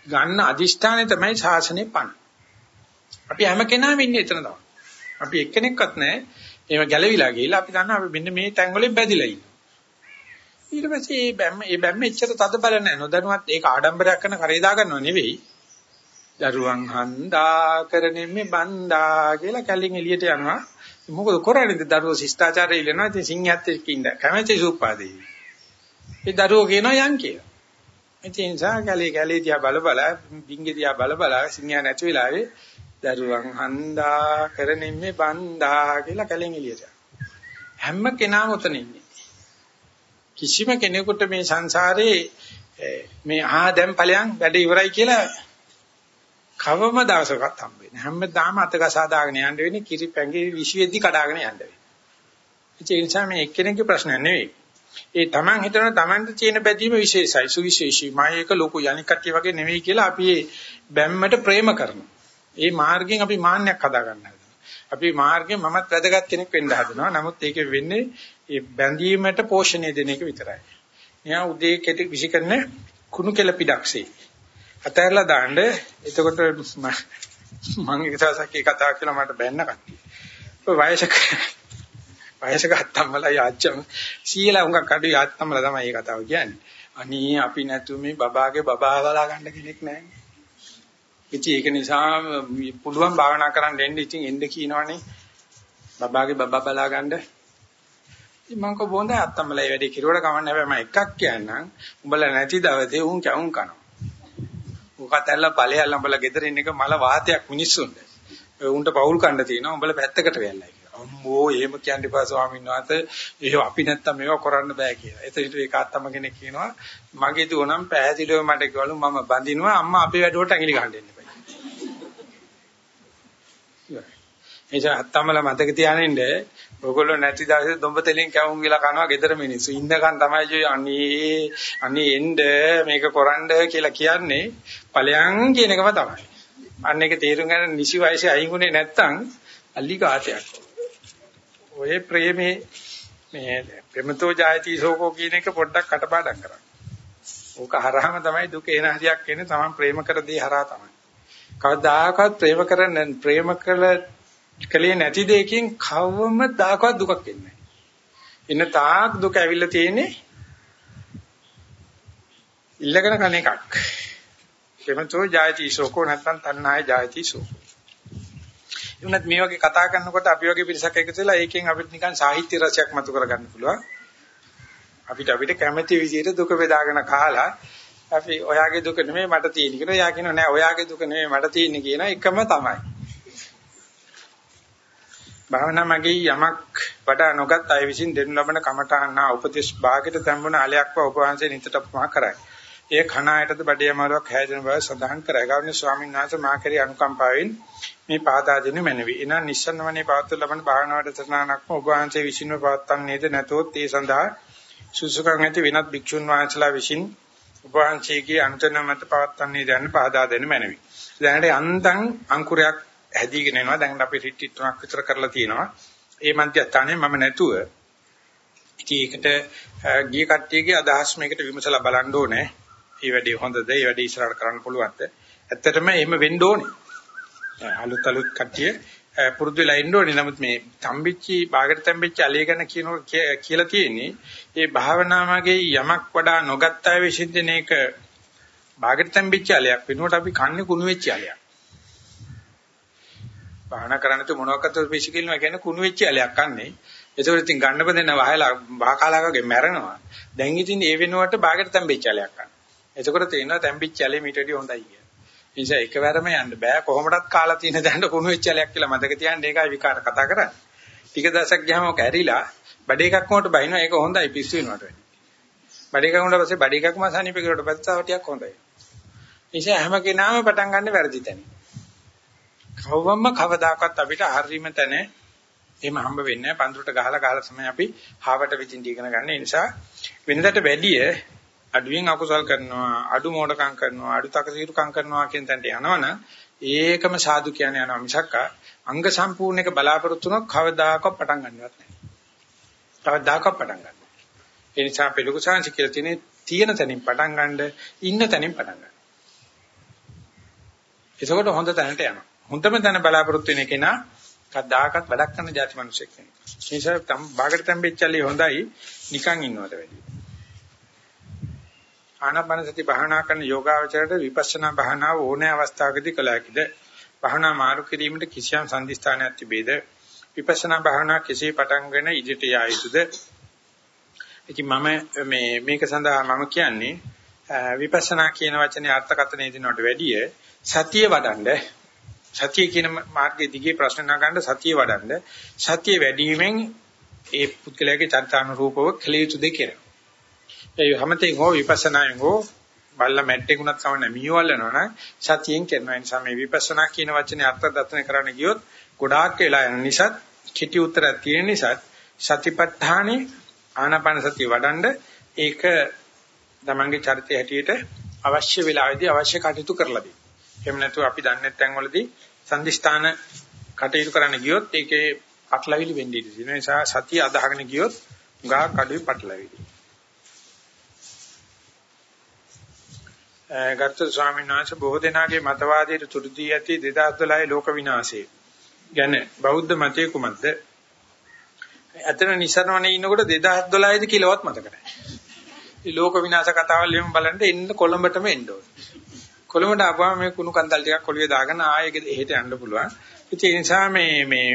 ගන්න අදිෂ්ඨානය තමයි ශාසනයේ පණ. අපි හැම කෙනාම ඉන්නේ එතන තමයි. අපි එක්කෙනෙක්වත් නැහැ. එහෙම ගැලවිලා ගිහිල්ලා අපි දන්නවා අපි මෙන්න මේ තැන් වලින් බැඳිලා ඉන්නේ. ඊට පස්සේ මේ බැම්ම මේ බැම්ම එච්චර තද බල නැහැ. නොදැනුවත් ඒක ආඩම්බරයක් කරන කරේ දා ගන්නව නෙවෙයි. දරුවන් හන්දා කරන්නේ බණ්ඩා කියලා කැලින් එළියට යනවා. මොකද කරන්නේ දරුවෝ ශිෂ්ටාචාරය ඉල්ලනවා. ඉතින් සිංහයත් එක්ක ඉන්න කැමැති සූපාදී. ඒ දරුවෝ කියනවා යන් කියලා. ඒ නිසා කැලේ කැලේ දිහා බල බල බින්ගේ දිහා බල බල සිංහයා නැති වෙලාවේ දරුවන් හන්දා කරන්නේ බණ්ඩා කියලා කැලෙන් එළියට හැම කෙනාම උතන ඉන්නේ. කිසිම කෙනෙකුට මේ සංසාරේ මේ ආ දැන් ඵලයන් වැඩ ඉවරයි කියලා කවම දවසකත් හම්බ වෙන්නේ. හැමදාම අතක සාදාගෙන යන්න වෙන්නේ කිරි පැංගේ විශ්වෙද්දි කඩාගෙන යන්න වෙන්නේ. ඒ නිසා මේ එක්කෙනෙක්ගේ ප්‍රශ්නයක් නෙවෙයි. ඒ Taman හිතන Tamanට තියෙන බැඳීම විශේෂයි සුවිශේෂී. මා ඒක ලොකු යණි කට්ටිය වගේ නෙවෙයි කියලා අපි බැම්මට ප්‍රේම කරනවා. ඒ මාර්ගයෙන් අපි මාන්නයක් හදා ගන්නවා. අපි මාර්ගයෙන් මමත් වැදගත් කෙනෙක් වෙන්න හදනවා. නමුත් ඒක වෙන්නේ ඒ බැඳීමට පෝෂණය දෙන එක විතරයි. මෙයා උදේ කෙටි විසිකරන කුණු කෙල පිටක්සේ. අතහැරලා දාන්න එතකොට මම එක දවසක් ඒ කතාව කියලා මට බැන්න කට්ටිය. ඔය වයසක වයසක අත්තම්මලා යාච්චම සීලා උඟක් අඩු යාත්තම්මලා තමයි මේ කතාව කියන්නේ. අනී අපි නැතු මේ බබාගේ බබා බලා ගන්න කෙනෙක් නැහැ. ඉතින් ඒක නිසා පුළුවන් භාවනා කරන්න එන්න ඉතින් එන්න කියනවනේ. බබාගේ බබා බලා ගන්න. ඉතින් මම කව බොඳ අත්තම්මලා වැඩේ කිරුවට කමන්නේ හැබැයි මම එකක් කියන්නම්. උඹලා නැති දවසේ උන් කවුන් කනවා. උකත් ඇල්ල ඵලයල්ලා උඹලා ගෙදර ඉන්න එක මල වාතයක් මිනිස්සුන්ට. උන්ට පවුල් කණ්ඩ තියෙනවා උඹලා පැත්තකට වෙන්නයි කියලා. අම්මෝ එහෙම කියන්න එපා ස්වාමීන් වහන්සේ. එහෙ අපි නැත්තම් මේවා කරන්න බෑ කියලා. එතකොට ඒක අත්තම කෙනෙක් කියනවා මගේ දුව නම් පැහැදිලිව මට කිව්වලු මම බඳිනවා අම්මා අපේ වැඩවලට ඇඟිලි ගහන්න එන්න එපා. එනිසා අත්තමලා මතක තියානින්න ඔයගොල්ලෝ නැති දවසේ දොඹතලෙන් කැවුම් ගිලා කනවා gedara මිනිස්සු. ඉන්නකන් තමයි ජොයි අනේ අනේ එන්න මේක කරන්න කියලා කියන්නේ ඵලයන් කියන එකම තමයි. අන්න ඒක තේරුම් ගන්න නිසි වයසේ අයින්ුනේ නැත්තම් අලි කාටයක්. ඔය ප්‍රේමේ මේ ප්‍රේමතෝ ජායති සෝකෝ කියන එක පොඩ්ඩක් කටපාඩම් කරන්න. ඕක හරහාම තමයි දුක එන හරියක් එන්නේ තමන් ප්‍රේම කර දේ හරහා තමයි. කවදාකවත් ප්‍රේම කරන්නේ ප්‍රේම කළ කලේ නැති දෙයකින් කවම දාකවත් දුකක් එන්නේ නැහැ. ඉන්න තාක් දුක ඇවිල්ලා තියෙන්නේ ඉල්ලගෙන කන එකක්. එමෙතෝ ජායති ශෝකෝ නැත්නම් තණ්හාය ජායති ශෝකෝ. එුණත් මේ වගේ කතා කරනකොට අපි වගේ පිරිසක් එකතු වෙලා ඒකෙන් අපිට නිකන් සාහිත්‍ය රසයක් මතු කරගන්න පුළුවන්. අපිට අපිට කැමැති විදිහට දුක බෙදාගෙන කාලා අපි ඔයාගේ දුක නෙමෙයි මට තියෙන්නේ කියලා. එයා කියනවා නෑ ඔයාගේ දුක නෙමෙයි මට තියෙන්නේ කියන එකම තමයි. භාවනා මගේ යමක් වඩා නොගත් අය විසින් දෙනු ලබන කමඨාන්නා උපදේශ භාගයට තැඹුණ අලයක්ව උපවාසයේ නිතර ප්‍රමා කරයි. ඒ khනායටද බඩේ අමාරුවක් හැදෙන බව සඳහන් කරයි. ගෞරවනීය ස්වාමීන් වහන්සේ මා කෙරෙහි අනුකම්පාවෙන් මේ පාදා දෙනු මැනවි. එනා නිස්සන්නවනේ පවත්ව ලබන භාවනා වැඩසටහනක්ම ඔබ වහන්සේ විසින්ම පවත්වන්නේද නැතොත් ඒ සඳහා සුසුකම් ඇති වෙනත් භික්ෂුන් වහන්සේලා විසින් ඔබ වහන්සේගේ අනුතන මත පවත්වන්නේ දැන් පාදා දෙනු මැනවි. දැනට අන්තං අංකුරයක් හැදීගෙන එනවා. දැන් අපි රිට්‍රීට් තුනක් විතර කරලා තියෙනවා. ඒ මධ්‍යස්ථානයේ මම නැතුව ඉතින් ඒකට ගිය කට්ටියගේ අදහස් මේකට විමසලා බලන්න ඕනේ. මේ වැඩේ හොඳද? මේ වැඩේ ඉස්සරහට කරන්න පුළුවන්ද? ඇත්තටම එහෙම වෙන්න ඕනේ. අලුත් අලුත් කට්ටිය පුරුදු වෙලා ඉන්න ඕනේ. නමුත් මේ තම්බිච්චි බාගට තම්බිච්ච අලිය ගැන කියනකොට කියලා තියෙන්නේ ඒ භාවනාමගේ යමක් වඩා නොගත් අය විසින් දෙන එක බාගට තම්බිච්ච අලියක් වෙනුවට අපි කන්නේ කුණු වෙච්ච අලියක්. භාවනා කරන්නේ තු මොනවාකට පිසිකිල්නවා කියන්නේ කුණු වෙච්ච අලියක් කන්නේ. ඒකෝර ඉතින් ගන්න බදෙන වහලා බාකාලාගේ මැරෙනවා. දැන් ඉතින් ඒ වෙනුවට බාගට තම්බිච්ච අලියක් කන්නේ. එතකොට තේරෙනවා තැම්පිච්ච ඇලේ මීට වඩා හොඳයි කියලා. ඒ නිසා එකවරම යන්න බෑ කොහොමඩත් කාලා තියෙන දැනට කුණු වෙච්ච ඇලයක් කියලා මතක තියාගන්න ඒකයි විකාර කතා කරන්නේ. ටික දවසක් ගියාම ඔක ඇරිලා බඩ එකක් මොකට බහිනවා ඒක හොඳයි පිස්සු වෙනවට වැඩි. බඩ එකක් උනට පස්සේ බඩ එකක් මාසානිප කරලා පැත්තාව ටිකක් හොඳයි. ඒ නිසා හැම කෙනාම පටන් ගන්න වැරදි තැන. කවවම්ම කවදාකවත් අපිට හරීම තැන එහෙම හම්බ වෙන්නේ නැහැ. පඳුරට ගහලා ගහලා තමයි අපි හාවට විදිහින් ඉගෙන ගන්න. ඒ නිසා වෙනදට වැඩිය අඩුවෙන් අකුසල් කරනවා අඩු මෝඩකම් කරනවා අඩු තකසීරුකම් කරනවා කියන තැනට යනවනම් ඒකම සාදු කියන්නේ යනවා මිසක් අංග සම්පූර්ණ එක බලාපොරොත්තු වෙනව කවදාකවත් පටන් ගන්නවත් නැහැ. කවදාකවත් පටන් ගන්න. ඒ නිසා පිළිගු සංසි කියලා තියෙන්නේ තියෙන තැනින් පටන් ගන්න ඉන්න තැනින් පටන් ගන්න. ඒකකොට හොඳ තැනට යනවා. හොඳම තැන බලාපොරොත්තු වෙන කෙනා කවදාකවත් වැඩක් කරන જાති මිනිසෙක් නෙවෙයි. ඒ නිසා තම් බාගට තම්බෙච්චල්ලි හොඳයි නිකන් ඉන්නවට වැඩියි. ආනාපාන සති භාවනා කරන යෝගාවචරයට විපස්සනා භාවනාව ඕනෑ අවස්ථාවකදී කළ හැකිද? භාවනා මාරු කිරීමට කිසියම් සම්දිස්ථානයක් තිබේද? විපස්සනා භාවනා කෙසේ පටන්ගෙන ඉදිරියට යා යුතුද? ඉතින් මම මේ මේක සඳහා මම කියන්නේ විපස්සනා කියන වචනේ අර්ථකථනය දෙනවට වැඩිය සතිය වඩන්න සතිය කියන මාර්ගයේ දිගේ ප්‍රශ්න නගන්න සතිය වඩන්න සතිය වැඩිවීමෙන් ඒ පුද්ගලයාගේ චර්තානුරූපව කලියුතු දෙකේ ඒ හැමතෙන් හෝ විපස්සනායෙන් හෝ බල්ලා මැට්ටේකුණත් සමන මියවලනවනම් සතියෙන් කරනවා. ඒ නිසා මේ විපස්සනා කියන වචනේ අර්ථ දර්ශනය කරන්න ගියොත් ගොඩාක් වෙලා යන නිසා කෙටි උත්තරයක් තියෙන නිසා සතිපට්ඨානේ ආනාපාන සතිය වඩන්ඩ ඒක තමන්ගේ චරිතය හැටියට අවශ්‍ය වෙලාවෙදී අවශ්‍ය කටයුතු කරලා දෙන්න. එහෙම නැතුව අපි දන්නේ නැත්නම් සංදිස්ථාන කටයුතු කරන්න ගියොත් ඒකේ පටලවිලි වෙන්නේ ඉතින්. ඒ නිසා සතිය අදහගෙන ගියොත් ගා කඩුවේ පටලවිලි. ගරුතර ස්වාමීන් වහන්සේ බොහෝ දෙනාගේ මතවාදයට තුඩු දී ඇති 2012 ලෝක විනාශය ගැන බෞද්ධ මතය කුමක්ද? අතන නිසරණවනේ ඉන්නකොට 2012 ද කියලාවත් මතක නැහැ. මේ ලෝක විනාශ කතාවල් එහෙම බලන්න එන්න කොළඹටම එන්න ඕනේ. කොළඹට ආවම මේ කුණු කන්දල් ටිකක් ඔළුවේ දාගෙන ආයෙ එහෙට යන්න පුළුවන්. ඒ නිසා මේ මේ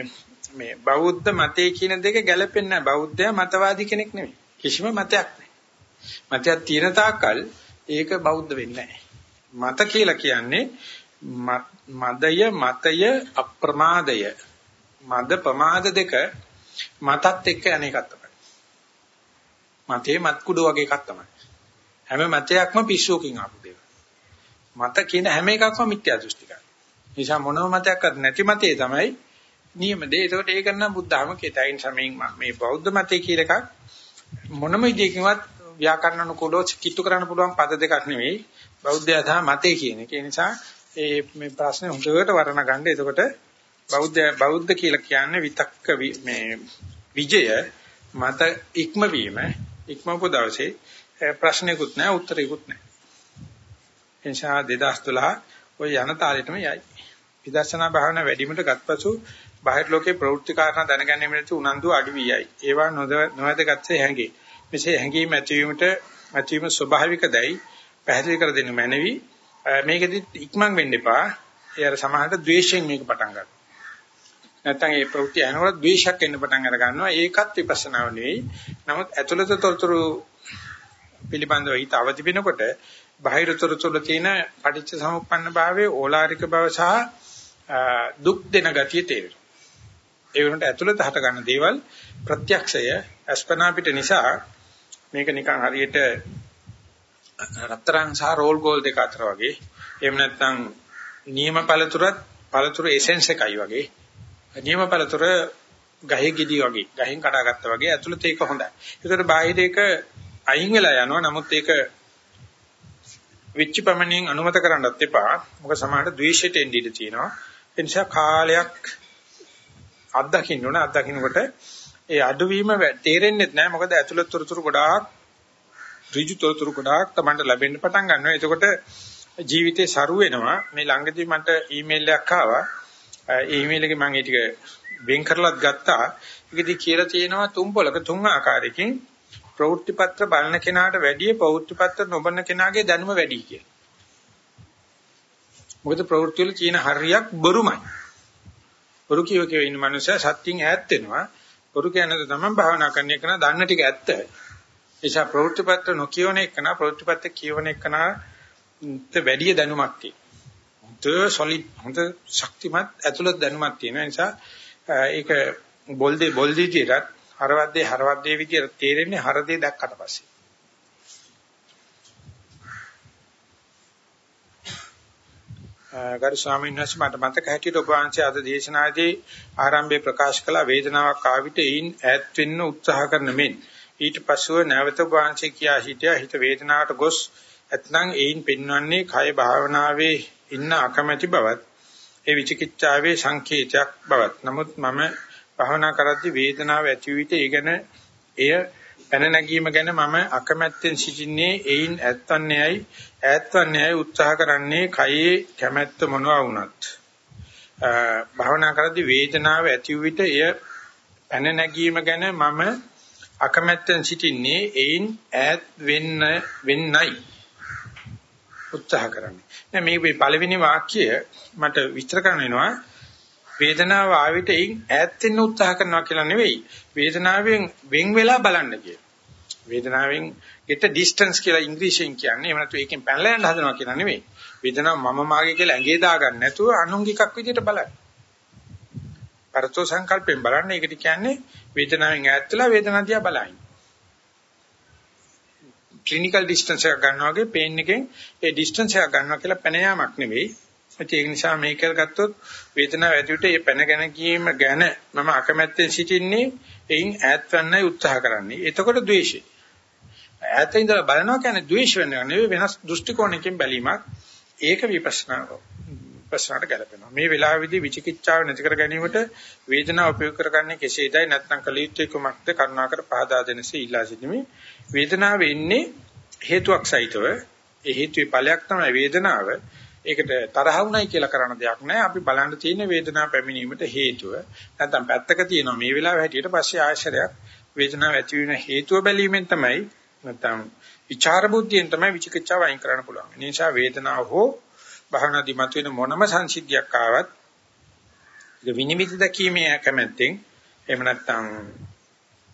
මේ බෞද්ධ මතය කියන දෙක ගැලපෙන්නේ නැහැ. බෞද්ධයා මතවාදී කෙනෙක් නෙමෙයි. කිසිම මතයක් නැහැ. මතයක් තියෙන තාක්කල් ඒක බෞද්ධ වෙන්නේ මත කියලා කියන්නේ මදය මතය අප්‍රමාදය මද ප්‍රමාද දෙක මතත් එක්ක අනේකක් තමයි. මතේ මත් කුඩු වගේ එකක් තමයි. හැම මතයක්ම පිස්සුවකින් ආපු දේවල්. මත කියන හැම එකක්ම මිත්‍යා දෘෂ්ටිකයි. නිසා මොනම මතයක්වත් නැති මතේ තමයි නියම දේ. ඒකට ඒක නම් බුද්ධාම කේතයින් සමයෙන් මේ බෞද්ධ මතේ කියලා එකක් මොනම විදිහකින්වත් ව්‍යාකරණ අනුකූලව කිට්ටු කරන්න පුළුවන් පද දෙකක් නෙවෙයි බෞද්ධය සහ මතය කියන එක. ඒ නිසා ඒ මේ ප්‍රශ්නේ හොඳට වර්ණ ගන්න. එතකොට බෞද්ධ බෞද්ධ කියලා කියන්නේ විතක්ක මේ විජය මත ඉක්මවීම ඉක්මවපු දවසේ ප්‍රශ්නයකුත් නැහැ උත්තරයකුත් නැහැ. ඒ නිසා 2012 ඔය යන තාලෙටම යයි. විදර්ශනා භාවනා වැඩිමිට ගත්පසු බාහිර ලෝකේ ප්‍රවෘත්ති කාරණා දැනගැනීමේදී උනන්දු අඩු වී යයි. ඒවා නොදැකගත්සේ හැඟේ. මෙසේ හැඟීම් ඇතිවීමට ඇතිවීම ස්වභාවිකදයි පැහැදිලි කර දෙන්න මැනවි මේකෙදි ඉක්මන් වෙන්න එපා ඒ අර සමහරට ද්වේෂයෙන් මේක පටන් ගන්නවා නැත්තම් ඒ ප්‍රවෘත්ති අනවර ද්වේෂයක් එන්න පටන් අර ගන්නවා ඒකත් විපස්සනාව නෙවෙයි නමුත් ඇතුළත තොරතුරු පිළිබඳව හිත අවදි වෙනකොට බාහිර තොරතුරු තියෙන පටිච්ච සමුප්පන්න භාවයේ ඕලාරික බව සහ දුක් දෙන ගතිය තේරෙනවා ඒ වෙනකොට ඇතුළත හට ගන්න දේවල් ප්‍රත්‍යක්ෂය අස්පනා පිට නිසා මේක නිකන් හරියට රත්තරන් සහ රෝල් ගෝල් දෙක අතර වගේ එහෙම නැත්නම් නියම පළතුරත් පළතුර එසෙන්ස් එකයි වගේ නියම පළතුර ගහේ ගෙඩි වගේ ගහෙන් කඩාගත්තා වගේ ඇතුළත ඒක හොඳයි. ඒකට බාහිර එක අයින් වෙලා යනවා. නමුත් ඒක විච්ච පමණින් අනුමත කරන්නත් එපා. මොකද සමහරට ද්වේෂයට එන්න ඉඩ තියෙනවා. ඒ නිසා කාලයක් අත්දකින්න ඕන. අත්දකින්නකොට ඒ අඩුවීම තේරෙන්නේ නැහැ. මොකද ඇතුළත තොරතුරු ගොඩාක් ඍජු තොරතුරු ගොඩාක් Tamanට ලැබෙන්න පටන් ගන්නවා. එතකොට ජීවිතේ සරු වෙනවා. මේ ළඟදී මට ඊමේල් එකක් ආවා. ඒ ඊමේල් එකේ මම ඒ ටික වෙන් කරලත් ගත්තා. ඒකෙදි කියලා තියෙනවා තුන් පොලක තුන් ආකාරයකින් ප්‍රවෘත්ති පත්‍ර බලන කෙනාට වැඩිය ප්‍රවෘත්ති පත්‍ර නොබලන කෙනාගේ දැනුම වැඩි කියලා. මොකද ප්‍රවෘත්ති වල තියෙන හරියක් බොරුමයි. බොරු කියව කියව ඉන්න මනුස්සයා සත්‍යයෙන් ඈත් වෙනවා. බොරු කියන්නේ තමයි භාවනා කරන එක නා දන්න ටික ඇත්ත. ඒසා ප්‍රවෘත්ති පත්‍ර නොකියවන එක නා ප්‍රවෘත්ති පත්‍ර කියවන එක නා වැඩි දැනුමක් තියෙනවා. හොඳ සොලිඩ් හොඳ ශක්තිමත් ඇතුළත දැනුමක් තියෙන නිසා ඒක බොල්දේ බොල්දී විදියට හරවද්දේ හරවද්දේ විදියට තේරෙන්නේ හරදේ දැක්කට පස්සේ. ගරු ස්වාමීන් වහන්සේ මට මතක හැටියට ඔබ වහන්සේ අද දේශනාවේදී ආරම්භයේ ප්‍රකාශ කළ වේදනාවක් ආවිත ඒන් ඈත් වෙන්න උත්සාහ කරන මෙන්. ඊට පසුව නැවත ඔබ වහන්සේ කියා හිටියා හිත වේදනාවට ගොස්. ඇතනම් ඒන් පෙන්වන්නේ කය භාවනාවේ ඉන්න අකමැති බවත් ඒ විචිකිච්ඡාවේ සංකේතයක් බවත්. නමුත් මම භාවනා කරද්දී වේදනාව ඇති විට ඒ ගැන එය පැන නැගීම ගැන මම අකමැත්තෙන් සිටින්නේ ඒයින් ඇත්තන්නේයි ඈත්වන්නේයි උත්සාහ කරන්නේ කයේ කැමැත්ත මොනවා වුණත්. භාවනා කරද්දී වේදනාව ඇති විට එය පැන නැගීම ගැන මම අකමැත්තෙන් සිටින්නේ ඒයින් ඈත් වෙන්න වෙන්නයි. උත්සාහ කරන්නේ. දැන් මේ පළවෙනි වාක්‍යය මට විස්තර කරන්න වෙනවා. වේදනාව ආවිත එයින් ඈත් වෙන්න උත්සාහ කරනවා කියලා නෙවෙයි. වේදනාවෙන් වෙන් වෙලා බලන්න කියලා. වේදනාවෙන් get a distance කියලා ඉංග්‍රීසියෙන් කියන්නේ. එහෙම නැත්නම් ඒකෙන් පැනලා යන්න හදනවා කියලා නෙවෙයි. වේදනාව මම මාගේ කියලා ඇඟේ දාගන්න නැතුව අනුංගිකක් විදියට බලන්න. පරතෝ සංකල්පයෙන් බලන්න. ඒකට කියන්නේ වේදනාවෙන් ඈත් වෙලා වේදනාව දිහා බලන්න. ක්ලිනිකල් ඩිස්ටන්ස් එකක් ගන්නවා වගේ පේන් එකෙන් ඒ ඩිස්ටන්ස් එකක් ගන්නවා කියලා පැන යාමක් නෙවෙයි. ඒක නිසා මේක ගත්තොත් වේදනාව ඇතිවිට මේ පැන ගැන කීම ගැන මම අකමැත්තෙන් සිටින්නේ එයින් ඈත් වෙන්නයි උත්සාහ කරන්නේ. එතකොට ද්වේෂය. ඈත ඉඳලා බලනවා කියන්නේ ද්වේෂ වෙනවා නෙවෙයි වෙනස් දෘෂ්ටි කෝණයකින් බැලීමක්. ඒක විපස්සනා විපස්සනාට ගැලපෙනවා. මේ වෙලාවේදී විචිකිච්ඡාව නැති කර ගැනීමට වේදනාව උපයෝග කරගන්නේ කෙසේදයි නැත්නම් කල යුත්තේ කුමක්ද කරුණාකර පහදා දෙනසේ ඉල්ලා සිටිමි. වේදනාව එන්නේ හේතුවක් සහිතව. ඒ හේතුවේ ඵලයක් තමයි වේදනාව. ඒකට තරහ වුණයි කියලා කරන්න දෙයක් නැහැ. අපි බලන්න තියෙන වේදනාව පැමිණීමට හේතුව. නැත්නම් පැත්තක තියෙනවා මේ වෙලාව හැටියට පස්සේ ආශ්‍රයක් වේදනාව ඇති වෙන හේතුව බැලීමෙන් තමයි නැත්නම් විචාර බුද්ධියෙන් තමයි විචිකිච්ඡාව අයින් කරන්න පුළුවන්. ඒ නිසා වේදනාව හෝ භවනාදී මතුවෙන මොනම සංසිද්ධියක් ආවත් ඒක විනිවිද දැකීමේ කැමැත්තෙන් එහෙම නැත්නම්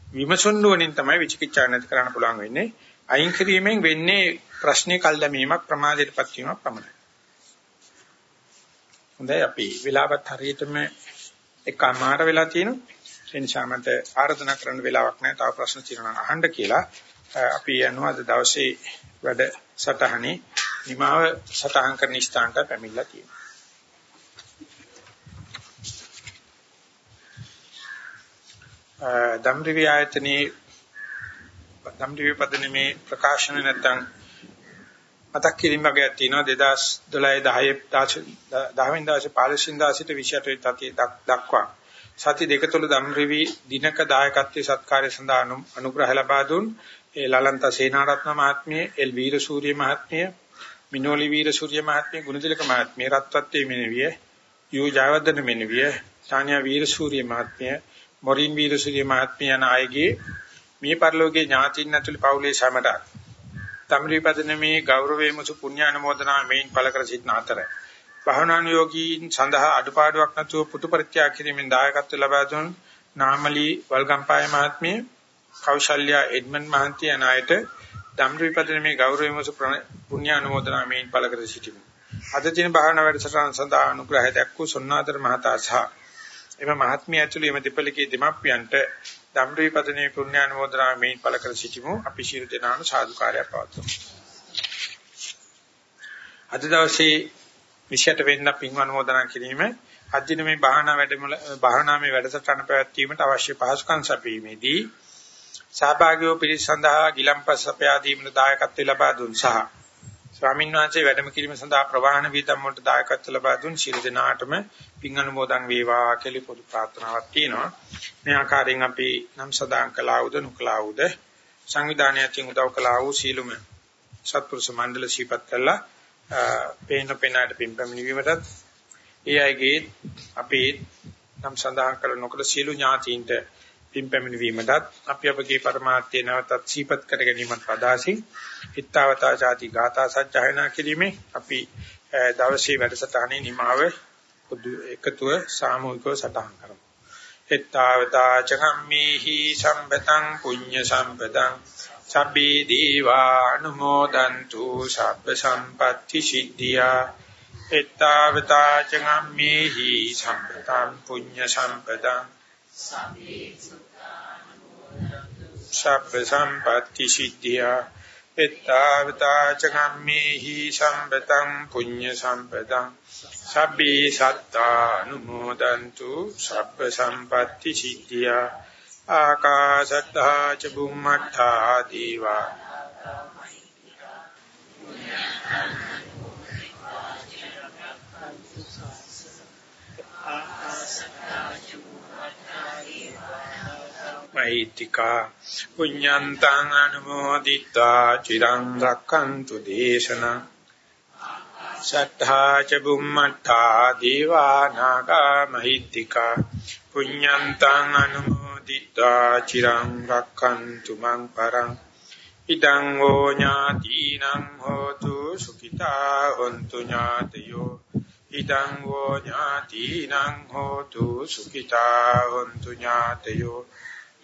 විමසුන් නුවණින් තමයි විචිකිච්ඡාව නැති කරන්න පුළුවන් වෙන්නේ. අයින් කිරීමෙන් වෙන්නේ ප්‍රශ්නේ කල් දැමීමක් ප්‍රමාදයටපත් වීමක් පමණයි. හොඳයි අපි වෙලාවත් හරියටම එකමාර වෙලා තියෙනවා. ඒ නිසා මට ආරාධනා කරන්න වෙලාවක් නැහැ. තව ප්‍රශ්න තියෙනවා නම් අහන්න කියලා. අපි යනවා අද දවසේ වැඩ සටහනේ නිමාව සටහන් කරන ස්ථානට පැමිණලා තියෙනවා. ධම්රිවි ආයතනයේ ධම්රිවි පදනමේ ප්‍රකාශන නැත්නම් මතක් කිරීම වගේ තියෙනවා 2012 10 10 10 වෙනිදා 15 වෙනිදා සිට 28 වෙනිදා දක්වා. සති දෙක තුළ ධම්රිවි දිනක දායකත්වයේ සත්කාරය සඳහා අනුග්‍රහ ලබා දුන්. ඒ ලලන්ත සේනාරත්න මහත්මිය එල් වීරසූරිය මහත්මිය මිනෝලි වීරසූරිය මහත්මිය ගුණතිලක මහත්මිය රත්වත්තේ මෙනවිය යෝ ජයවර්ධන මෙනවිය සානියා වීරසූරිය මහත්මිය මොරින් වීරසූරිය මහත්මිය යන අයගේ මේ පරිලෝකයේ ඥාතින් ඇතුළු පවුලේ සමට තමරිපදනමේ ගෞරවයේ මුසු පුණ්‍යානුමෝදනා මෙයින් පළ කර සිටින අතර භවනානුයෝගීන් සඳහා අඩුපාඩුවක් නැතුව පුතු පරිත්‍යාග කිරීමෙන් දායකත්ව ලබා දුන් නාමලි වල්ගම්පාය මහත්මිය කෞශල්‍ය එඩ්මන්ඩ් මහත්මිය යන අයට ධම්රිපදනමේ ගෞරවයේ මුසු පුණ්‍යානුමෝදනා මෙයින් පළ කර සිටිමු. අද දින භාවනා වැඩසටහන සඳහා අනුග්‍රහය දක්වූ සොන්නාතර මහතා සහ එම මහත්මිය ඇතුළු එම දෙපළකේ දෙමප්පියන්ට ධම්රවිපදනේ පුණ්‍යානුමෝදනා මෙයින් පළ කර සිටිමු. අපි ශිරු දෙනාම සාදුකාරයක් පවත්වමු. අද දවසේ 28 වෙනිදා පින් අනුමෝදනා කිරීම අදින මේ භාවනා වැඩමුළ භාවනාමේ වැඩසටහන පැවැත්වීමට අවශ්‍ය පහසුකම් සැපීමේදී සහභාගීව පිරිස සඳහා ගිලම්පස් සපයා දීමට දායකත්ව ලබා දුන් සහ ස්වාමීන් වහන්සේ වැඩම කිරීම සඳහා ප්‍රවාහන වීදම් වලට දායකත්ව ලබා දුන් සියලු දෙනාටම පින් අනුමෝදන් වේවා කියලා පොදු ප්‍රාර්ථනාවක් තියෙනවා. මේ ආකාරයෙන් අපි නම් සදාන් කළා උද නුකලා උද සංවිධානයකින් උදව් කළා වූ සීලුම සත්පුරුෂ මණ්ඩල ශීපත් කළා. පේන පේනාට පින් පැමිණීමටත් ඒ අයගේ අපේ නම් සඳහන් කළ නොකළ සීළු ඥාතීන්ට පින් පැමිණීමටත් අපි අපගේ පරමාර්ථය නැවතත් සීපත් කර ගැනීමත් අදාසින් හිතාවතා ചാති ගාථා සජ්ජායනා කිරීමේ අපි දවසේ වැඩසටහනේ නිමාව පොදු එකතුව සාමූහිකව සටහන් කරමු. හිතාවතා චගම්මේහි සම්පතං පුඤ්ඤ සම්පතං සබ්බේ දීවා අනුමෝදන්තු සබ්බ සම්පatti සිද්ධියා එත්තාවතා චගම්මේහි සම්පතං පුඤ්ඤ සම්පතං සබ්බ සම්පatti සිද්ධියා. එත්තාවතා චගම්මේහි සම්පතං පුඤ්ඤ සම්පතං. සබ්බේ සත්තානුමෝදන්තු සබ්බ සම්පatti සිද්ධියා. ආකාශත්තා ච බුම්මත්තා දීවා. මෛත්‍තිකා පුඤ්ඤන්තං අනුමෝදිත්වා චිරං රක්칸තු දේශනා සත්තා ච බුම්මත්තා දීවා නාග මෛත්‍තිකා පුඤ්ඤන්තං අනුමෝදිත්වා චිරං රක්칸තු මං පරං ඉදං ෝ ඥාතිනං හෝතු සුඛිතා හොන්තු ඥාතයෝ ඉදං ෝ ඥාතිනං හෝතු සුඛිතා හොන්තු ඥාතයෝ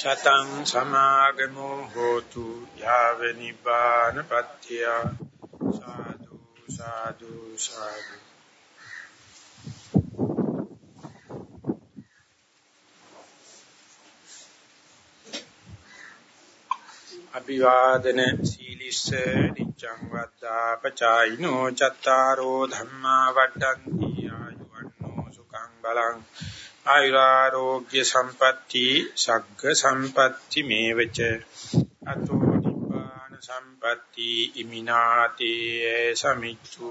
සතං සමාගමෝ හෝතු යාව නිබ්බානපත්ත්‍ය සාදු සාදු සාදු. අභිවාදන සීලිස්ස නිච්ඡං වද්දා පචායිනෝ චත්තාරෝ ධම්මා වඩ්ඩಂತಿ ආයුවන්නෝ සුඛං බලං ආයුරාෝග්‍ය සම්පatti සග්ග සම්පatti මේවච. අතෝ නිපාන සම්පatti ඉමිනාතේ සමිච්ඡු